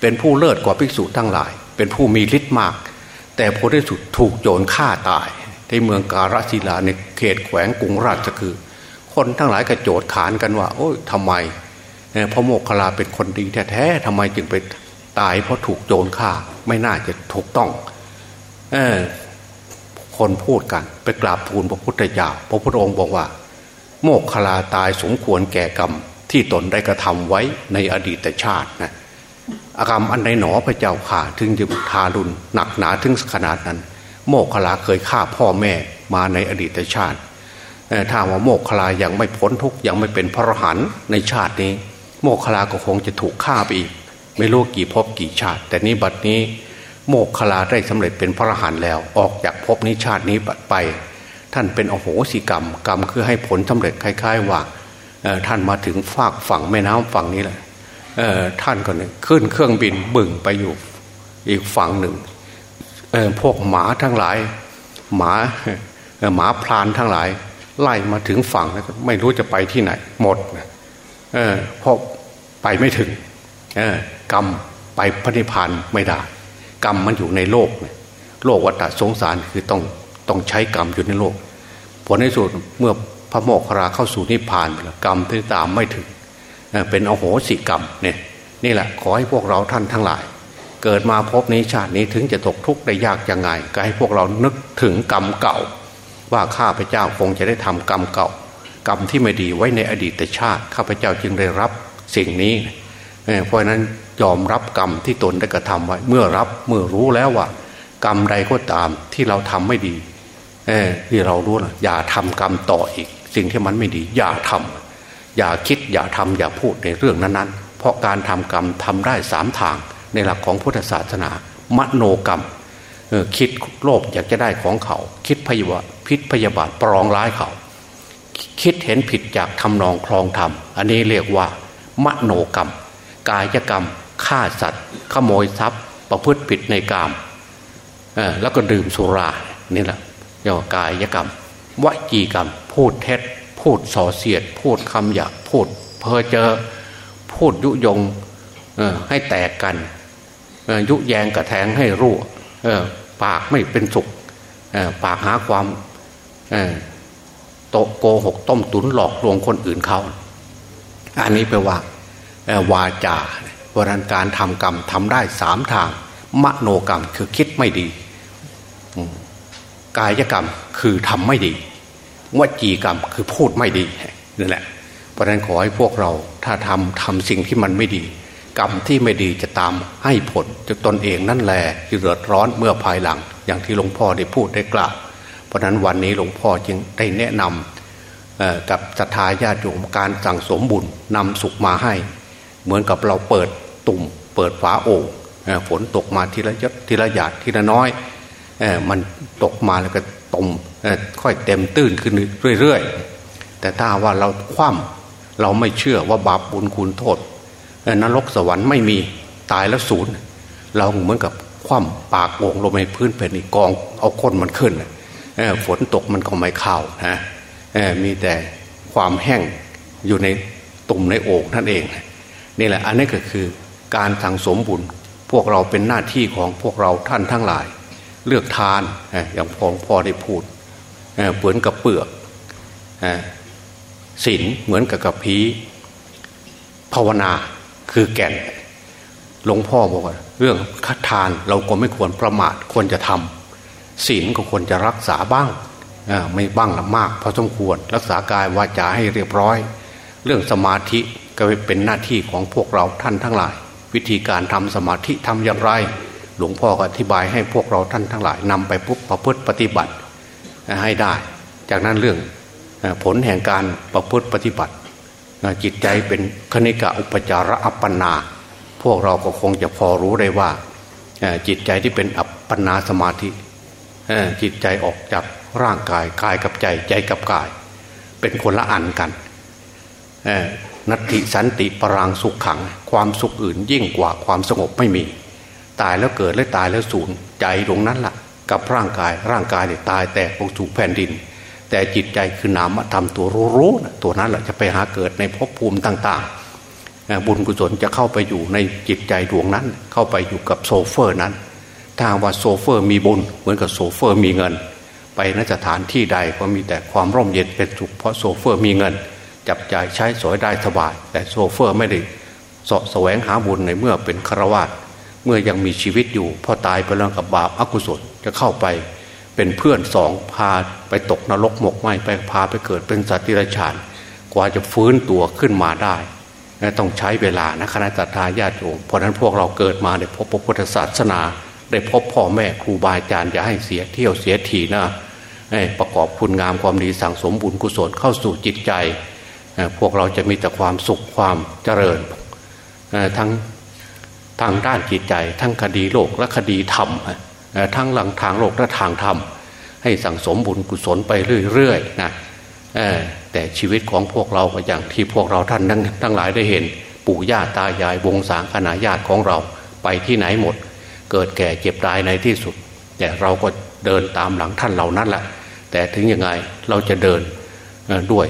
Speaker 2: เป็นผู้เลิศกว่าภิกษุทั้งหลาย เป็นผู้มีฤทธิ์มาก แต่ผลที่สุดถูกโจรฆ่าตายในเมืองการศิลาในเขตแขวงกรุงราชคือ คนทั้งหลายก็โจดขานกันว่า โอ้ยทำไมพระโมกขลาเป็นคนดีแท้ๆทำไมจึงไป ตายเพราะถูกโจรฆ่า ไม่น่าจะถูกต้องเออคนพูดกัน ไปกราบทูลพระพุทธเจ้าพระพุทธองค์บอกว่า โมกขลาตายสมควรแก่กรรม ที่ตนได้กระทำไว้ในอดีตชาตินะอากรรมอันใดหนอพระเจ้าข่าถึงจะทารุณหนักหนาถึงขนาดนั้น โมกขลาเคยฆ่าพ่อแม่มาในอดีตชาติถ้าว่าโมกขลายังไม่พ้นทุกยังไม่เป็นพระรหันในชาตินี้ โมกขลาก็คงจะถูกฆ่าไปอีก ไม่รู้กี่ภพกี่ชาติ แต่นี้บัดนี้โมกขลาได้สำเร็จเป็นพระหันแล้ว ออกจากภพนี้ชาตินี้ไป ท่านเป็นโอโหสิกรรม กรรมคือให้ผลสำเร็จคล้าย ๆ ว่าท่านมาถึงฝากฝั่งแม่น้ำฝั่งนี้แหละท่านก็เนี่ยขึ้นเครื่องบินบึ่งไปอยู่อีกฝั่งหนึ่งพวกหมาทั้งหลายหมาหมาพลานทั้งหลาย ไล่มาถึงฝั่งแล้วไม่รู้จะไปที่ไหน หมดเพราะไปไม่ถึง กรรมไปพระนิพพานไม่ได้ กรรมมันอยู่ในโลก โลกวัฏสงสารคือต้องต้องใช้กรรมอยู่ในโลกผลในสุดเมื่อพระโมกขราเข้าสู่นิพพานกรรมที่ตามไม่ถึง เป็นอโหสิกรรมเนี่ยนี่แหละขอให้พวกเราท่านทั้งหลาย เกิดมาพบนี้ชาตินี้ถึงจะตกทุกข์ได้ยากยังไง ก็ให้พวกเรานึกถึงกรรมเก่า ว่าข้าพเจ้าคงจะได้ทำกรรมเก่า กรรมที่ไม่ดีไว้ในอดีตชาติ ข้าพเจ้าจึงได้รับสิ่งนี้เพราะนั้น ยอมรับกรรมที่ตนได้กระทำไว้ เมื่อรับเมื่อรู้แล้วว่า กรรมใดก็ตามที่เราทำไม่ดีที่เรารู้นะอย่าทำกรรมต่ออีก สิ่งที่มันไม่ดี อย่าทำอย่าคิดอย่าทำอย่าพูดในเรื่องนั้นๆ เพราะการทำกรรมทำได้สามทาง ในหลักของพุทธศาสนามโนกรรมคิดโลภอยากจะได้ของเขา คิดพยาบาทพิษพยาบาทปรองร้ายเขา คิดเห็นผิดจากทำนองคลองธรรม อันนี้เรียกว่ามโนกรรม กายกรรม ฆ่าสัตว์ ขโมยทรัพย์ ประพฤติผิดในกรรมแล้วก็ดื่มสุรานี่แหละเรียกว่ากายกรรมวจีกรรม พูดเท็จ พูดส่อเสียด พูดคำหยาบพูดเพ้อเจอ พูดยุยงให้แตกกันยุแยงกระแทงให้รั่วปากไม่เป็นสุขปากหาความโตโกหกต้มตุนหลอกลวงคนอื่นเขา อันนี้แปลว่า วาจาเราะนั้นการทำกรรมทำได้สามทาง มโนกรรมคือคิดไม่ดี กายกรรมคือทำไม่ดีวจีกรรมคือพูดไม่ดีนั่นแหละ เพราะนั้นขอให้พวกเราถ้าทำทำสิ่งที่มันไม่ดี กรรมที่ไม่ดีจะตามให้ผลจากตนเองนั่นแหละที่เดือดร้อนเมื่อภายหลัง อย่างที่หลวงพ่อได้พูดได้กล่าว เพราะนั้นวันนี้หลวงพ่อจึงได้แนะนำกับศรัทธาญาติโยมการสั่งสมบุญนำสุขมาให้ เหมือนกับเราเปิด ตุ่ม เปิดฝาโอ่งฝนตกมาทีละยดทีละหยาดทีละน้อยมันตกมาแล้วก็ตุ่มค่อยเต็มตื้นขึ้นเรื่อยๆ แต่ถ้าว่าเราคว่ำเราไม่เชื่อว่าบาปบุญคุณโทษนรกสวรรค์ไม่มีตายแล้วศูนย์เราเหมือนกับคว่ำปากโงลงในพื้นแผ่นอีกกองเอาคนมันขึ้นฝนตกมันก็ไม่ข่าวนะมีแต่ความแห้งอยู่ในตุ่มในโอ่งนั่นเองนี่แหละอันนี้ก็คือ การสั่งสมบุญ พวกเราเป็นหน้าที่ของพวกเราท่านทั้งหลาย เลือกทานอย่างพอพ่อได้พูดเหมือนกับเปลือกศีลเหมือนกับกับผีภาวนาคือแก่นหลวงพ่อบอกว่าเรื่องคัดทานเราก็ไม่ควรประมาทควรจะทำศีลก็ควรจะรักษาบ้างไม่บ้างมากพอสมควร รักษากายวาจาให้เรียบร้อย เรื่องสมาธิก็เป็นหน้าที่ของพวกเราท่านทั้งหลาย วิธีการทำสมาธิทำอย่างไร หลวงพ่อก็อธิบายให้พวกเราท่านทั้งหลายนำไปปุ๊บประพฤติปฏิบัติให้ได้ จากนั้นเรื่องผลแห่งการประพฤติปฏิบัติ จิตใจเป็นคณิกะอุปจาระอัปปนา พวกเราก็คงจะพอรู้ได้ว่าจิตใจที่เป็นอัปปนาสมาธิจิตใจออกจากร่างกายกายกับใจใจกับกาย เป็นคนละอันกัน นัตติสันติปรางสุขขัง ความสุขอื่นยิ่งกว่าความสงบไม่มี ตายแล้วเกิดและตายแล้วสูญใจตรงนั้นละ่ะ กับร่างกายร่างกายเนี่ยตายแตกลงสู่แผ่นดิน แต่จิตใจคือนามธรรมตัวรู้ๆตัวนั้นแหละจะไปหาเกิดในภพภูมิต่างๆ บุญกุศลจะเข้าไปอยู่ในจิตใจดวงนั้น เข้าไปอยู่กับโซเฟอร์นั้น ถ้าว่าโชเฟอร์มีบุญเหมือนกับโชเฟอร์มีเงิน ไปในสถานที่ใดก็มีแต่ความร่มเย็นเป็นสุขเพราะโชเฟอร์มีเงิน จับจ่ายใช้สอยได้สบาย แต่โซเฟอร์ไม่ได้สะแสวงหาบุญในเมื่อเป็นฆราวาสเมื่อยังมีชีวิตอยู่พอตายไปแล้วกับบาปอกุศลจะเข้าไปเป็นเพื่อนสองพาไปตกนรกหมกไหม้ไปพาไปเกิดเป็นสัตว์เดรัจฉานกว่าจะฟื้นตัวขึ้นมาได้ต้องใช้เวลานะคณะศรัทธาญาติโยมเพราะนั้นพวกเราเกิดมาได้พบพระพุทธศาสนา ได้พบพ่อแม่ครูบาอาจารย์อย่าให้เสียเที่ยวเสียทีนะประกอบคุณงามความดีสั่งสมบุญกุศลเข้าสู่จิตใจ พวกเราจะมีแต่ความสุขความเจริญทั้งทางด้านจิตใจ ทั้งคดีโลกและคดีธรรมทั้งหลังทางโลกและทางธรรม ให้สั่งสมบุญกุศลไปเรื่อยๆนะแต่ชีวิตของพวกเราก็อย่างที่พวกเราท่านทั้งทั้งหลายได้เห็น ปู่ย่าตายายวงศางขนาญาติของเราไปที่ไหนหมด เกิดแก่เจ็บตายในที่สุดแต่เราก็เดินตามหลังท่านเหล่านั้นแหละแต่ถึงยังไงเราจะเดินด้วย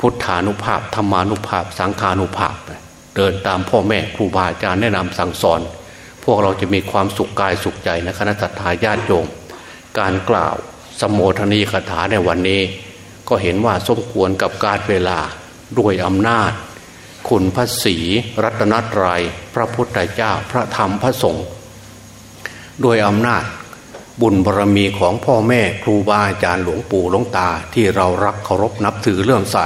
Speaker 2: พุทธานุภาพธรรมานุภาพ สังขานุภาพ เดินตามพ่อแม่ครูบาอาจารย์แนะนำสั่งสอน พวกเราจะมีความสุขกายสุขใจในคณะสัตยาญาติโยมการกล่าวสมโภชนีคาถาในวันนี้ ก็เห็นว่าสมควรกับการเวลาด้วยอำนาจ คุณพระศีรัตนตรยัยพระพุทธเจ้าพระธรรมพระสงฆ์ด้วยอำนาจบุญบารรมีของพ่อแม่ครูบาอาจารย์หลวงปู่หลวงตาที่เรารักเคารพนับถือเรื่องใส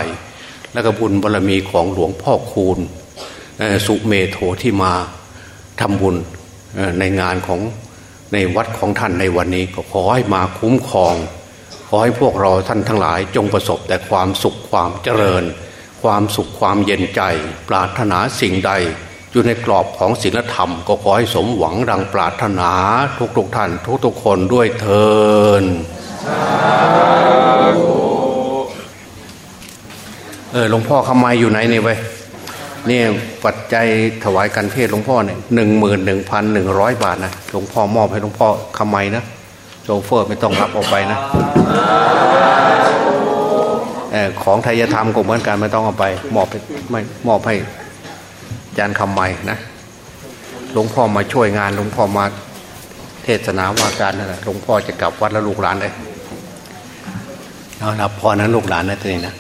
Speaker 2: และก็บุญบารรมีของหลวงพ่อคูณสุเมโทที่มาทำบุญในงานของในวัดของท่านในวันนี้ก็ขอให้มาคุ้มครอง ขอให้พวกเราท่านทั้งหลายจงประสบแต่ความสุขความเจริญ ความสุขความเย็นใจ ปรารถนาสิ่งใด อยู่ในกรอบของศีลธรรม ก็ขอให้สมหวังดังปรารถนาทุกทุกท่านทุกทุกคนด้วยเทิน เออหลวงพ่อขมาอยู่ไหนนี่ไว้ยนี่ปัจจัยถวายกันเทศหลวงพ่อเนี่ยหนึ่งหมื่นหนึ่งพันหนึ่งร้อยบาทนะหลวงพ่อมอบให้หลวงพ่อขมานะโชเฟอร์ไม่ต้องรับออกไปนะอของไทยธรรมก็เหมือนกันไม่ต้องเอาไปมอบไปไม่มอบให้จารย์คำใหม่นะหลวงพ่อมาช่วยงานหลวงพ่อมาเทศนาวาการนั่นแหละหลวงพ่อจะกลับวัดแล้วลูกหลานเลยเอาละพอนั้นลูกหลานนะทีนี้นะ